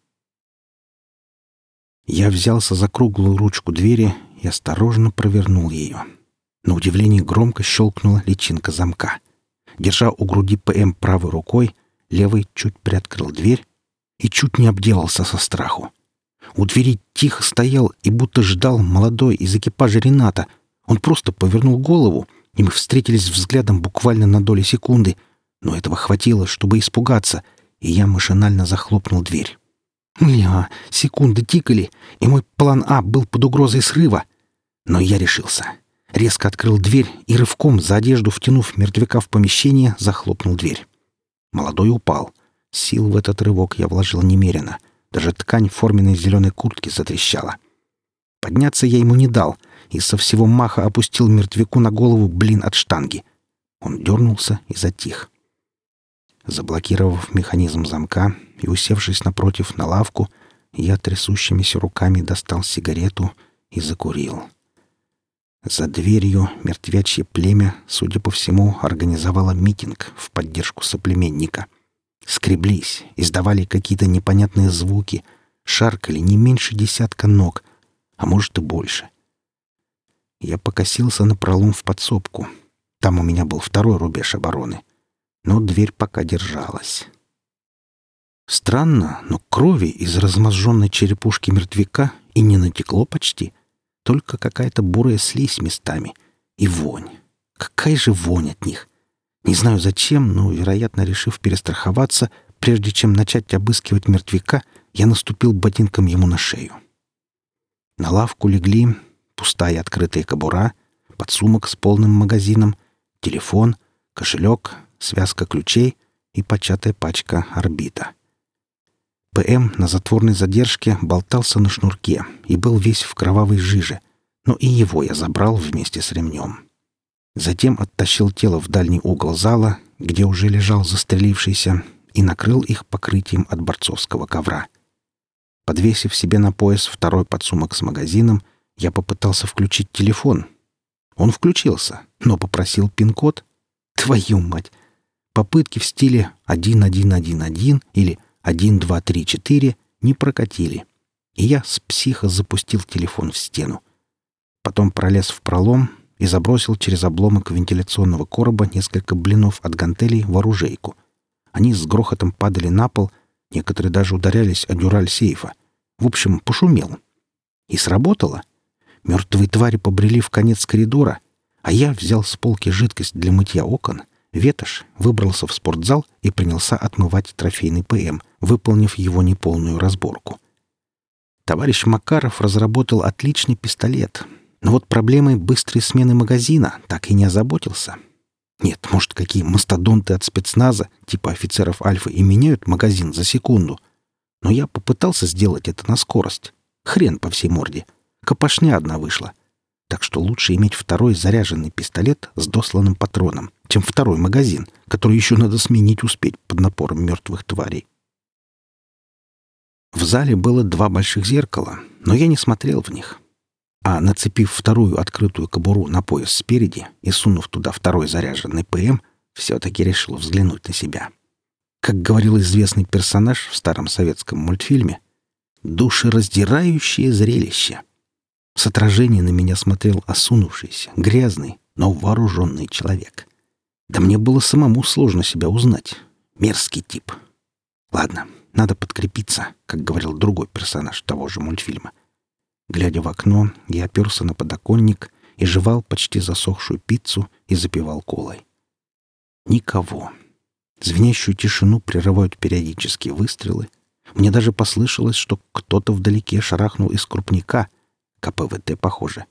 Я взялся за круглую ручку двери и осторожно провернул ее. На удивление громко щелкнула личинка замка. Держа у груди ПМ правой рукой, левой чуть приоткрыл дверь и чуть не обделался со страху. У двери тихо стоял и будто ждал молодой из экипажа Рената. Он просто повернул голову, и мы встретились взглядом буквально на доли секунды, но этого хватило, чтобы испугаться, и я машинально захлопнул дверь. Ля, секунды тикали, и мой план А был под угрозой срыва. Но я решился. Резко открыл дверь и рывком, за одежду втянув мертвяка в помещение, захлопнул дверь. Молодой упал. Сил в этот рывок я вложил немерено. Даже ткань форменной зеленой куртки затрещала. Подняться я ему не дал и со всего маха опустил мертвяку на голову блин от штанги. Он дернулся и затих. Заблокировав механизм замка и усевшись напротив на лавку, я трясущимися руками достал сигарету и закурил. За дверью мертвячье племя, судя по всему, организовало митинг в поддержку соплеменника. Скреблись, издавали какие-то непонятные звуки, шаркали не меньше десятка ног, а может и больше. Я покосился на пролом в подсобку. Там у меня был второй рубеж обороны. Но дверь пока держалась. Странно, но крови из размозженной черепушки мертвяка и не натекло почти — только какая-то бурая слизь местами. И вонь. Какая же вонь от них! Не знаю зачем, но, вероятно, решив перестраховаться, прежде чем начать обыскивать мертвяка, я наступил ботинком ему на шею. На лавку легли пустая открытая кобура, подсумок с полным магазином, телефон, кошелек, связка ключей и початая пачка орбита. ПМ на затворной задержке болтался на шнурке и был весь в кровавой жиже, но и его я забрал вместе с ремнем. Затем оттащил тело в дальний угол зала, где уже лежал застрелившийся, и накрыл их покрытием от борцовского ковра. Подвесив себе на пояс второй подсумок с магазином, я попытался включить телефон. Он включился, но попросил пин-код. Твою мать! Попытки в стиле 1111 или 1, 2, 3, 4 не прокатили. И я с психа запустил телефон в стену. Потом пролез в пролом и забросил через обломок вентиляционного короба несколько блинов от гантелей в оружейку. Они с грохотом падали на пол, некоторые даже ударялись о дюраль сейфа. В общем, пошумел. И сработало. Мертвые твари побрели в конец коридора, а я взял с полки жидкость для мытья окон — Ветошь выбрался в спортзал и принялся отмывать трофейный ПМ, выполнив его неполную разборку. Товарищ Макаров разработал отличный пистолет, но вот проблемой быстрой смены магазина так и не озаботился. Нет, может, какие мастодонты от спецназа, типа офицеров Альфа, и меняют магазин за секунду. Но я попытался сделать это на скорость. Хрен по всей морде. Копошня одна вышла — так что лучше иметь второй заряженный пистолет с досланным патроном, чем второй магазин, который еще надо сменить успеть под напором мертвых тварей. В зале было два больших зеркала, но я не смотрел в них. А нацепив вторую открытую кобуру на пояс спереди и сунув туда второй заряженный ПМ, все-таки решил взглянуть на себя. Как говорил известный персонаж в старом советском мультфильме, «душераздирающее зрелище». С отражения на меня смотрел осунувшийся, грязный, но вооруженный человек. Да мне было самому сложно себя узнать. Мерзкий тип. Ладно, надо подкрепиться, как говорил другой персонаж того же мультфильма. Глядя в окно, я оперся на подоконник и жевал почти засохшую пиццу и запивал колой. Никого. Звенящую тишину прерывают периодические выстрелы. Мне даже послышалось, что кто-то вдалеке шарахнул из крупника, КПВТ, похоже.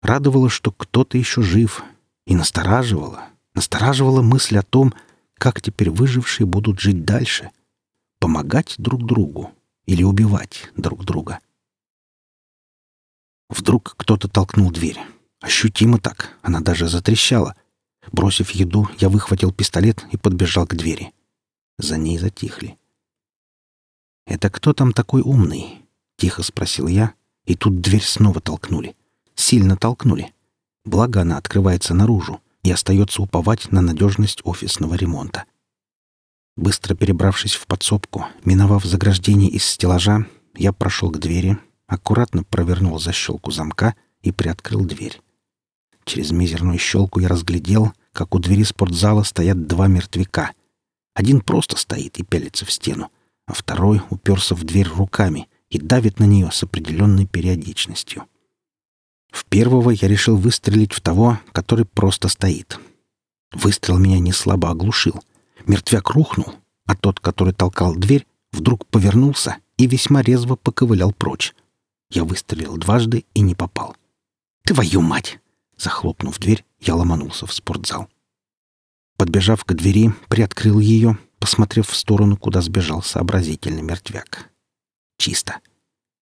Радовало, что кто-то еще жив, и настораживало. Настораживала мысль о том, как теперь выжившие будут жить дальше. Помогать друг другу или убивать друг друга. Вдруг кто-то толкнул дверь. Ощутимо так, она даже затрещала. Бросив еду, я выхватил пистолет и подбежал к двери. За ней затихли. «Это кто там такой умный?» — тихо спросил я, и тут дверь снова толкнули. Сильно толкнули. Благо она открывается наружу, и остается уповать на надежность офисного ремонта. Быстро перебравшись в подсобку, миновав заграждение из стеллажа, я прошел к двери, аккуратно провернул защелку замка и приоткрыл дверь. Через мизерную щелку я разглядел, как у двери спортзала стоят два мертвяка. Один просто стоит и пялится в стену, а второй уперся в дверь руками и давит на нее с определенной периодичностью. В первого я решил выстрелить в того, который просто стоит. Выстрел меня не слабо оглушил. Мертвяк рухнул, а тот, который толкал дверь, вдруг повернулся и весьма резво поковылял прочь. Я выстрелил дважды и не попал. «Твою мать!» Захлопнув дверь, я ломанулся в спортзал. Подбежав к двери, приоткрыл ее, посмотрев в сторону, куда сбежал сообразительный мертвяк. Чисто.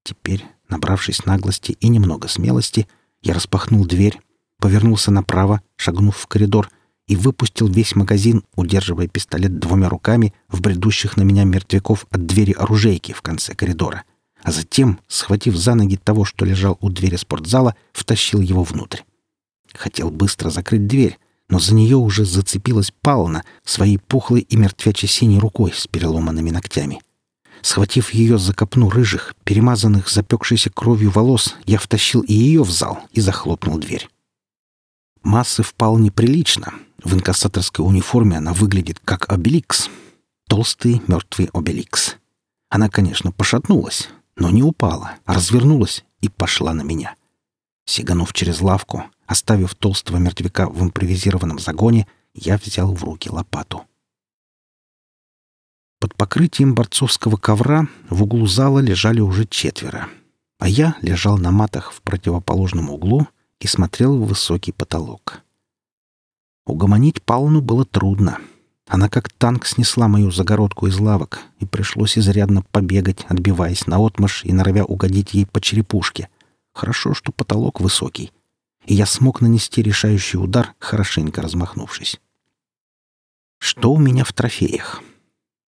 Теперь, набравшись наглости и немного смелости, я распахнул дверь, повернулся направо, шагнув в коридор, и выпустил весь магазин, удерживая пистолет двумя руками в бредущих на меня мертвяков от двери оружейки в конце коридора, а затем, схватив за ноги того, что лежал у двери спортзала, втащил его внутрь. Хотел быстро закрыть дверь, но за нее уже зацепилась Пална своей пухлой и мертвячей синей рукой с переломанными ногтями. Схватив ее за копну рыжих, перемазанных запекшейся кровью волос, я втащил и ее в зал и захлопнул дверь. Массы впал неприлично. В инкассаторской униформе она выглядит как обеликс. Толстый мертвый обеликс. Она, конечно, пошатнулась, но не упала, а развернулась и пошла на меня. Сиганув через лавку, оставив толстого мертвяка в импровизированном загоне, я взял в руки лопату. Под покрытием борцовского ковра в углу зала лежали уже четверо, а я лежал на матах в противоположном углу и смотрел в высокий потолок. Угомонить Палну было трудно. Она как танк снесла мою загородку из лавок, и пришлось изрядно побегать, отбиваясь на отмаш и норовя угодить ей по черепушке. Хорошо, что потолок высокий, и я смог нанести решающий удар, хорошенько размахнувшись. Что у меня в трофеях?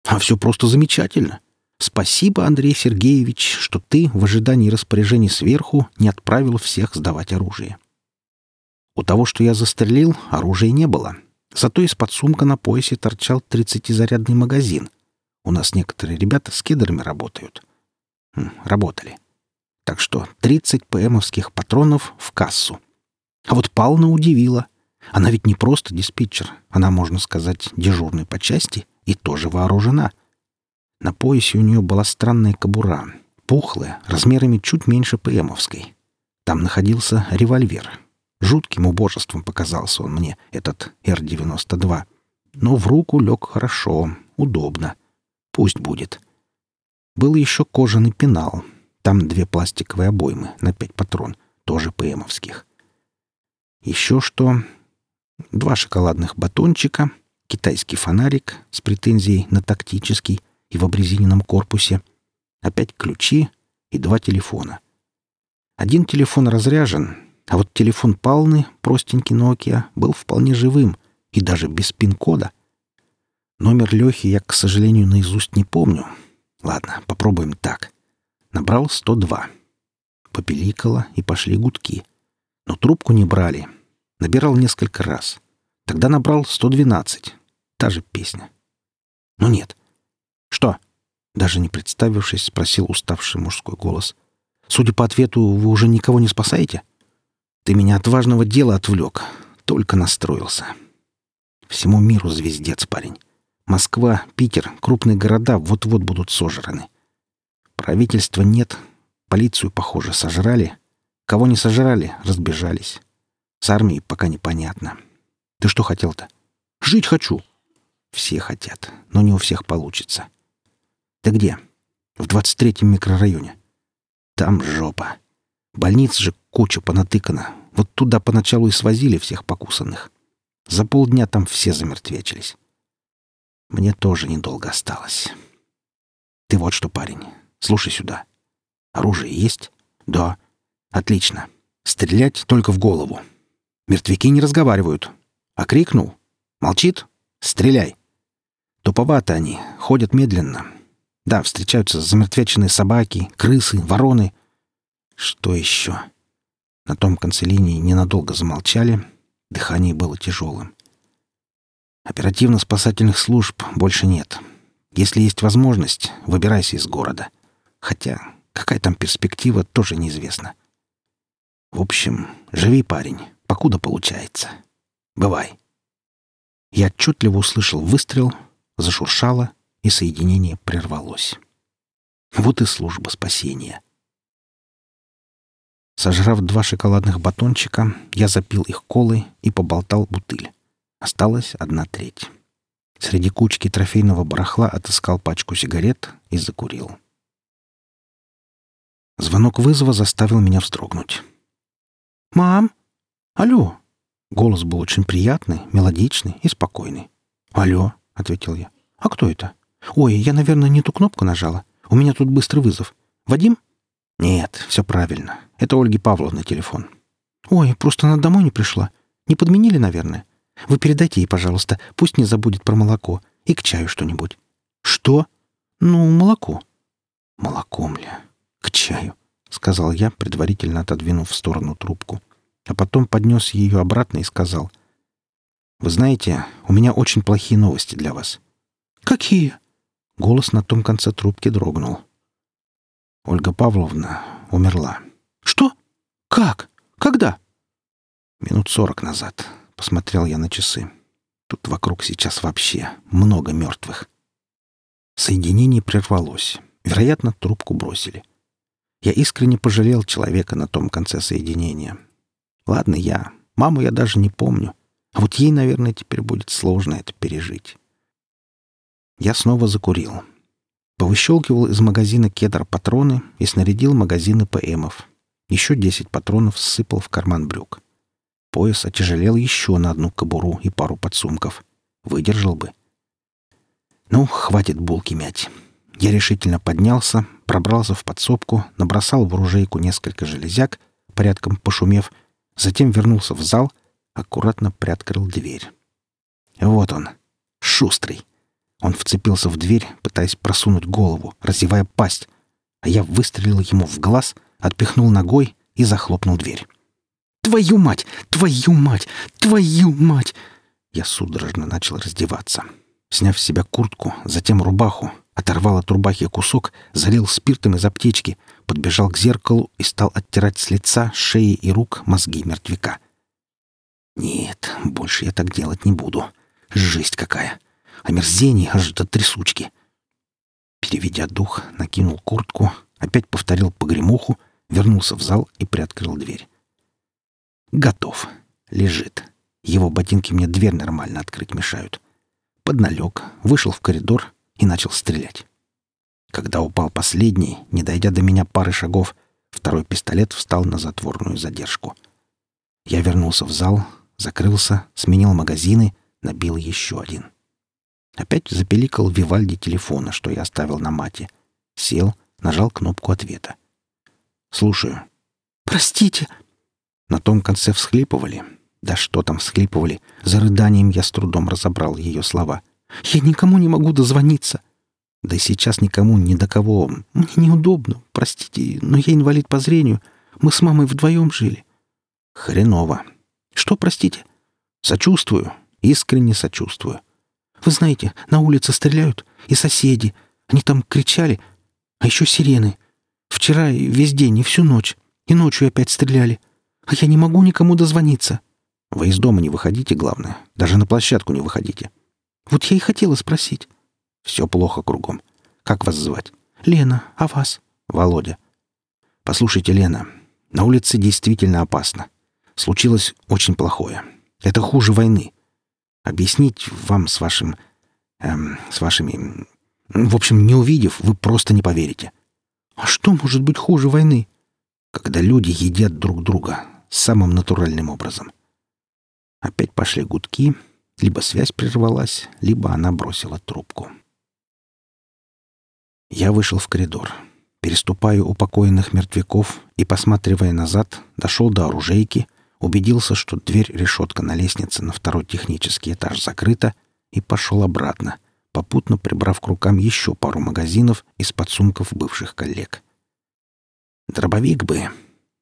А все просто замечательно. Спасибо, Андрей Сергеевич, что ты в ожидании распоряжений сверху не отправил всех сдавать оружие. У того, что я застрелил, оружия не было. Зато из-под сумка на поясе торчал 30-зарядный магазин. У нас некоторые ребята с кедрами работают. Хм, работали. Так что 30 ПМовских патронов в кассу. А вот Пална удивила. Она ведь не просто диспетчер. Она, можно сказать, дежурный по части — и тоже вооружена. На поясе у нее была странная кобура, пухлая, размерами чуть меньше ПМовской. Там находился револьвер. Жутким убожеством показался он мне, этот Р-92. Но в руку лег хорошо, удобно. Пусть будет. Был еще кожаный пенал. Там две пластиковые обоймы на пять патрон, тоже ПМовских. Еще что? Два шоколадных батончика — китайский фонарик с претензией на тактический и в обрезиненном корпусе, опять ключи и два телефона. Один телефон разряжен, а вот телефон Палны, простенький Nokia, был вполне живым и даже без пин-кода. Номер Лехи я, к сожалению, наизусть не помню. Ладно, попробуем так. Набрал 102. Попеликало, и пошли гудки. Но трубку не брали. Набирал несколько раз. Тогда набрал 112. Та же песня. Но нет. Что? Даже не представившись, спросил уставший мужской голос. Судя по ответу, вы уже никого не спасаете? Ты меня от важного дела отвлек. Только настроился. Всему миру звездец, парень. Москва, Питер, крупные города вот-вот будут сожраны. Правительства нет. Полицию, похоже, сожрали. Кого не сожрали, разбежались. С армией пока непонятно. Ты что хотел-то? Жить хочу. Все хотят, но не у всех получится. Ты где? В двадцать третьем микрорайоне. Там жопа. Больниц же куча понатыкана. Вот туда поначалу и свозили всех покусанных. За полдня там все замертвечились. Мне тоже недолго осталось. Ты вот что, парень, слушай сюда. Оружие есть? Да. Отлично. Стрелять только в голову. Мертвяки не разговаривают. Окрикнул. Молчит? Стреляй. Туповато они, ходят медленно. Да, встречаются замертвеченные собаки, крысы, вороны. Что еще? На том конце линии ненадолго замолчали. Дыхание было тяжелым. Оперативно-спасательных служб больше нет. Если есть возможность, выбирайся из города. Хотя какая там перспектива, тоже неизвестно. В общем, живи, парень, покуда получается. Бывай. Я отчетливо услышал выстрел, зашуршало, и соединение прервалось. Вот и служба спасения. Сожрав два шоколадных батончика, я запил их колой и поболтал бутыль. Осталась одна треть. Среди кучки трофейного барахла отыскал пачку сигарет и закурил. Звонок вызова заставил меня вздрогнуть. «Мам! Алло!» Голос был очень приятный, мелодичный и спокойный. «Алло!» — ответил я. «А кто это? Ой, я, наверное, не ту кнопку нажала. У меня тут быстрый вызов. Вадим?» «Нет, все правильно. Это Ольги Павловны телефон». «Ой, просто она домой не пришла. Не подменили, наверное. Вы передайте ей, пожалуйста, пусть не забудет про молоко. И к чаю что-нибудь». «Что?» «Ну, молоко». «Молоко, мля. К чаю», — сказал я, предварительно отодвинув в сторону трубку. А потом поднес ее обратно и сказал. «Вы знаете, у меня очень плохие новости для вас». «Какие?» Голос на том конце трубки дрогнул. Ольга Павловна умерла. «Что? Как? Когда?» «Минут сорок назад», — посмотрел я на часы. «Тут вокруг сейчас вообще много мертвых». Соединение прервалось. Вероятно, трубку бросили. Я искренне пожалел человека на том конце соединения. Ладно, я. Маму я даже не помню. А вот ей, наверное, теперь будет сложно это пережить. Я снова закурил. Повыщелкивал из магазина кедр патроны и снарядил магазины ПМов. Еще десять патронов ссыпал в карман брюк. Пояс отяжелел еще на одну кобуру и пару подсумков. Выдержал бы. Ну, хватит булки мять. Я решительно поднялся, пробрался в подсобку, набросал в оружейку несколько железяк, порядком пошумев, затем вернулся в зал, аккуратно приоткрыл дверь. Вот он, шустрый. Он вцепился в дверь, пытаясь просунуть голову, разевая пасть, а я выстрелил ему в глаз, отпихнул ногой и захлопнул дверь. «Твою мать! Твою мать! Твою мать!» Я судорожно начал раздеваться. Сняв с себя куртку, затем рубаху, оторвал от рубахи кусок, залил спиртом из аптечки, подбежал к зеркалу и стал оттирать с лица, шеи и рук мозги мертвяка. «Нет, больше я так делать не буду. Жесть какая! Омерзение аж до трясучки!» Переведя дух, накинул куртку, опять повторил погремуху, вернулся в зал и приоткрыл дверь. «Готов. Лежит. Его ботинки мне дверь нормально открыть мешают. Подналег, вышел в коридор, и начал стрелять. Когда упал последний, не дойдя до меня пары шагов, второй пистолет встал на затворную задержку. Я вернулся в зал, закрылся, сменил магазины, набил еще один. Опять запеликал Вивальди телефона, что я оставил на мате. Сел, нажал кнопку ответа. «Слушаю». «Простите». На том конце всхлипывали. Да что там всхлипывали? За рыданием я с трудом разобрал ее слова. Я никому не могу дозвониться. Да и сейчас никому, ни до кого. Мне неудобно, простите, но я инвалид по зрению. Мы с мамой вдвоем жили. Хреново. Что, простите? Сочувствую. Искренне сочувствую. Вы знаете, на улице стреляют. И соседи. Они там кричали. А еще сирены. Вчера и весь день, и всю ночь. И ночью опять стреляли. А я не могу никому дозвониться. Вы из дома не выходите, главное. Даже на площадку не выходите. Вот я и хотела спросить. Все плохо кругом. Как вас звать? Лена. А вас? Володя. Послушайте, Лена, на улице действительно опасно. Случилось очень плохое. Это хуже войны. Объяснить вам с вашим... Эм, с вашими... В общем, не увидев, вы просто не поверите. А что может быть хуже войны? Когда люди едят друг друга самым натуральным образом. Опять пошли гудки, либо связь прервалась, либо она бросила трубку. Я вышел в коридор. Переступая упокоенных мертвяков и, посматривая назад, дошел до оружейки, убедился, что дверь-решетка на лестнице на второй технический этаж закрыта, и пошел обратно, попутно прибрав к рукам еще пару магазинов из подсумков бывших коллег. Дробовик бы,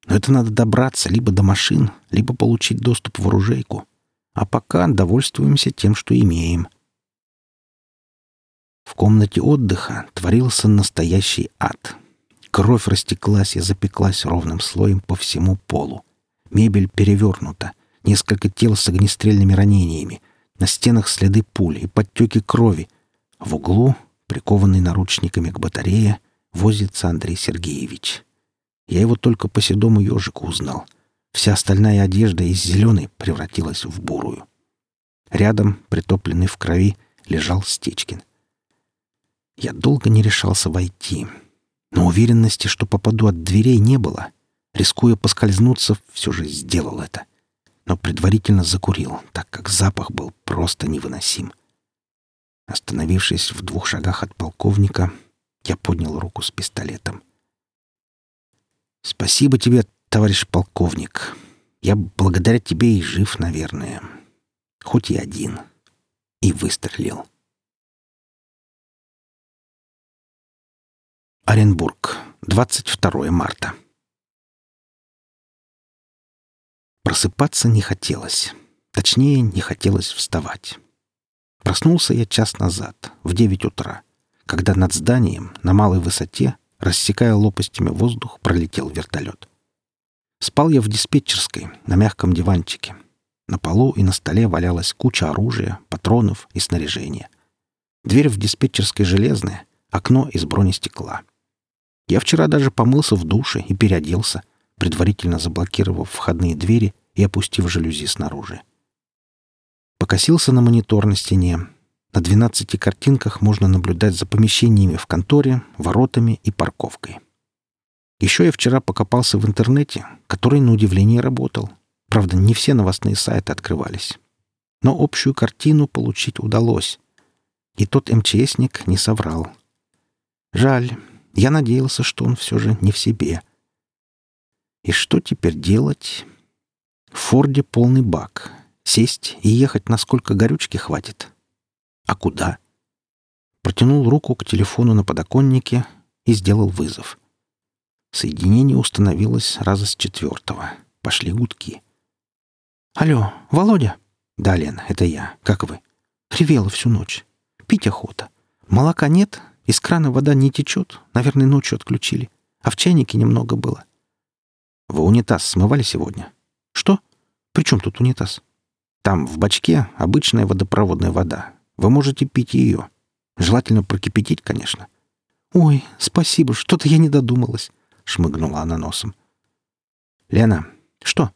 но это надо добраться либо до машин, либо получить доступ в оружейку. А пока довольствуемся тем, что имеем. В комнате отдыха творился настоящий ад. Кровь растеклась и запеклась ровным слоем по всему полу. Мебель перевернута, несколько тел с огнестрельными ранениями, на стенах следы пуль и подтеки крови. В углу, прикованный наручниками к батарее, возится Андрей Сергеевич. Я его только по седому ежику узнал. Вся остальная одежда из зеленой превратилась в бурую. Рядом, притопленный в крови, лежал Стечкин. Я долго не решался войти, но уверенности, что попаду от дверей, не было. Рискуя поскользнуться, все же сделал это. Но предварительно закурил, так как запах был просто невыносим. Остановившись в двух шагах от полковника, я поднял руку с пистолетом. Спасибо тебе, товарищ полковник. Я благодаря тебе и жив, наверное. Хоть и один. И выстрелил. Оренбург. 22 марта. Просыпаться не хотелось. Точнее, не хотелось вставать. Проснулся я час назад, в девять утра, когда над зданием на малой высоте Рассекая лопастями воздух, пролетел вертолет. Спал я в диспетчерской, на мягком диванчике. На полу и на столе валялась куча оружия, патронов и снаряжения. Дверь в диспетчерской железная, окно из бронестекла. Я вчера даже помылся в душе и переоделся, предварительно заблокировав входные двери и опустив жалюзи снаружи. Покосился на монитор на стене, на 12 картинках можно наблюдать за помещениями в конторе, воротами и парковкой. Еще я вчера покопался в интернете, который, на удивление, работал. Правда, не все новостные сайты открывались. Но общую картину получить удалось. И тот МЧСник не соврал. Жаль. Я надеялся, что он все же не в себе. И что теперь делать? В Форде полный бак. Сесть и ехать, насколько горючки хватит. А куда? Протянул руку к телефону на подоконнике и сделал вызов. Соединение установилось раза с четвертого. Пошли гудки. «Алло, Володя?» «Да, Лен, это я. Как вы?» «Ревела всю ночь. Пить охота. Молока нет, из крана вода не течет. Наверное, ночью отключили. А в чайнике немного было». «Вы унитаз смывали сегодня?» «Что? При чем тут унитаз?» «Там, в бачке, обычная водопроводная вода. Вы можете пить ее. Желательно прокипятить, конечно. «Ой, спасибо, что-то я не додумалась», — шмыгнула она носом. «Лена, что?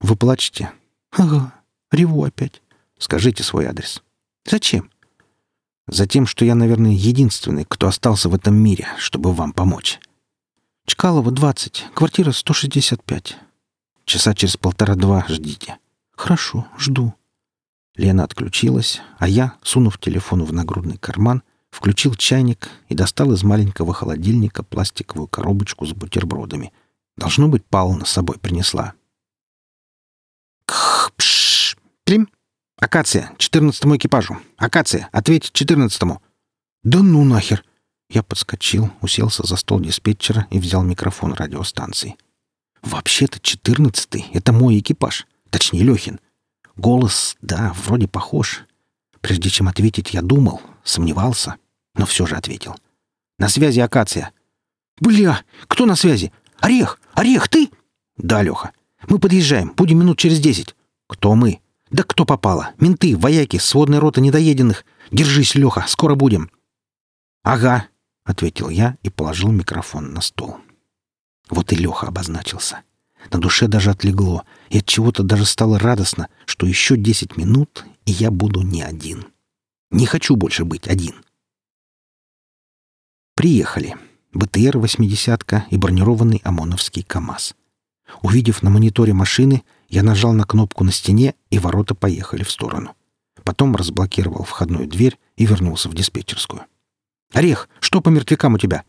Вы плачете?» «Ага, реву опять». «Скажите свой адрес». «Зачем?» «Затем, что я, наверное, единственный, кто остался в этом мире, чтобы вам помочь». «Чкалова, 20, квартира 165». «Часа через полтора-два ждите». «Хорошо, жду». Лена отключилась, а я, сунув телефон в нагрудный карман, включил чайник и достал из маленького холодильника пластиковую коробочку с бутербродами. Должно быть, Пауна с собой принесла. Кх-пш! Клим! Акация! Четырнадцатому экипажу! Акация! Ответь четырнадцатому!» «Да ну нахер!» Я подскочил, уселся за стол диспетчера и взял микрофон радиостанции. «Вообще-то четырнадцатый — это мой экипаж. Точнее, Лехин. Голос, да, вроде похож. Прежде чем ответить, я думал, сомневался, но все же ответил. «На связи Акация». «Бля, кто на связи? Орех! Орех, ты?» «Да, Леха. Мы подъезжаем. Будем минут через десять». «Кто мы?» «Да кто попало? Менты, вояки, сводная рота недоеденных. Держись, Леха, скоро будем». «Ага», — ответил я и положил микрофон на стол. Вот и Леха обозначился. На душе даже отлегло, и от чего-то даже стало радостно, что еще десять минут, и я буду не один. Не хочу больше быть один. Приехали. БТР «восьмидесятка» и бронированный ОМОНовский КАМАЗ. Увидев на мониторе машины, я нажал на кнопку на стене, и ворота поехали в сторону. Потом разблокировал входную дверь и вернулся в диспетчерскую. «Орех, что по мертвякам у тебя?»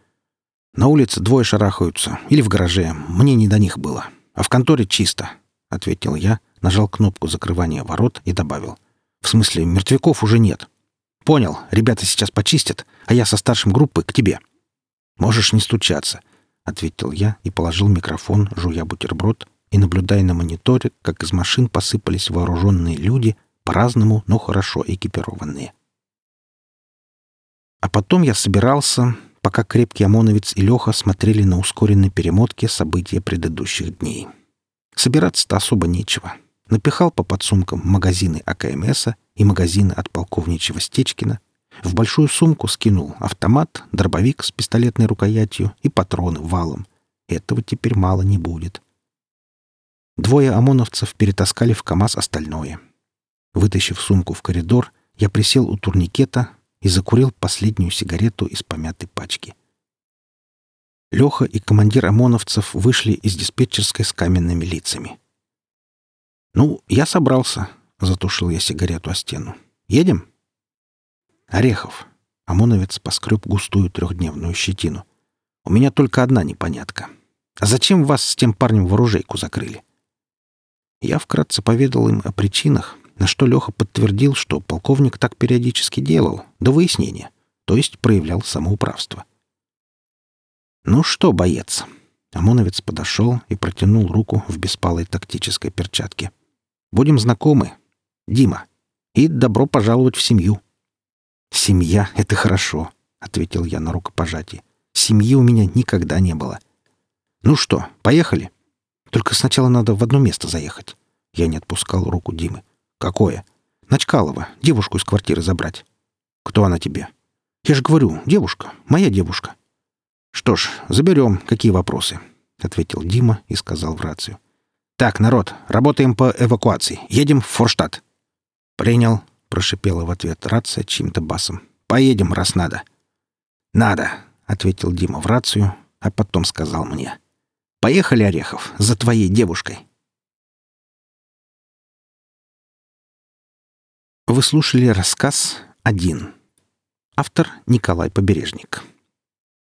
«На улице двое шарахаются. Или в гараже. Мне не до них было. А в конторе чисто. ответил я, нажал кнопку закрывания ворот и добавил. «В смысле, мертвяков уже нет». «Понял. Ребята сейчас почистят, а я со старшим группы к тебе». «Можешь не стучаться», — ответил я и положил микрофон, жуя бутерброд, и наблюдая на мониторе, как из машин посыпались вооруженные люди, по-разному, но хорошо экипированные. А потом я собирался, пока крепкий ОМОНовец и Леха смотрели на ускоренной перемотке события предыдущих дней. Собираться-то особо нечего. Напихал по подсумкам магазины АКМСа и магазины от полковничьего Стечкина, в большую сумку скинул автомат, дробовик с пистолетной рукоятью и патроны валом. Этого теперь мало не будет. Двое ОМОНовцев перетаскали в КАМАЗ остальное. Вытащив сумку в коридор, я присел у турникета и закурил последнюю сигарету из помятой пачки. Леха и командир ОМОНовцев вышли из диспетчерской с каменными лицами. «Ну, я собрался», — затушил я сигарету о стену. «Едем?» «Орехов». ОМОНовец поскреб густую трехдневную щетину. «У меня только одна непонятка. А зачем вас с тем парнем в оружейку закрыли?» Я вкратце поведал им о причинах, на что Леха подтвердил, что полковник так периодически делал, до выяснения, то есть проявлял самоуправство. «Ну что, боец?» ОМОНовец подошел и протянул руку в беспалой тактической перчатке. «Будем знакомы. Дима. И добро пожаловать в семью». «Семья — это хорошо», — ответил я на рукопожатие. «Семьи у меня никогда не было». «Ну что, поехали?» «Только сначала надо в одно место заехать». Я не отпускал руку Димы. «Какое?» «Начкалова. Девушку из квартиры забрать». «Кто она тебе?» «Я же говорю, девушка. Моя девушка». «Что ж, заберем. Какие вопросы?» — ответил Дима и сказал в рацию. «Так, народ, работаем по эвакуации. Едем в Форштадт». «Принял», — прошипела в ответ рация чьим-то басом. «Поедем, раз надо». «Надо», — ответил Дима в рацию, а потом сказал мне. «Поехали, Орехов, за твоей девушкой». Вы слушали рассказ «Один». Автор Николай Побережник.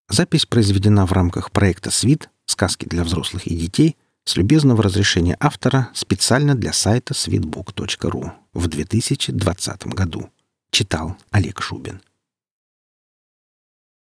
Запись произведена в рамках проекта «Свит. Сказки для взрослых и детей» с любезного разрешения автора специально для сайта sweetbook.ru в 2020 году. Читал Олег Шубин.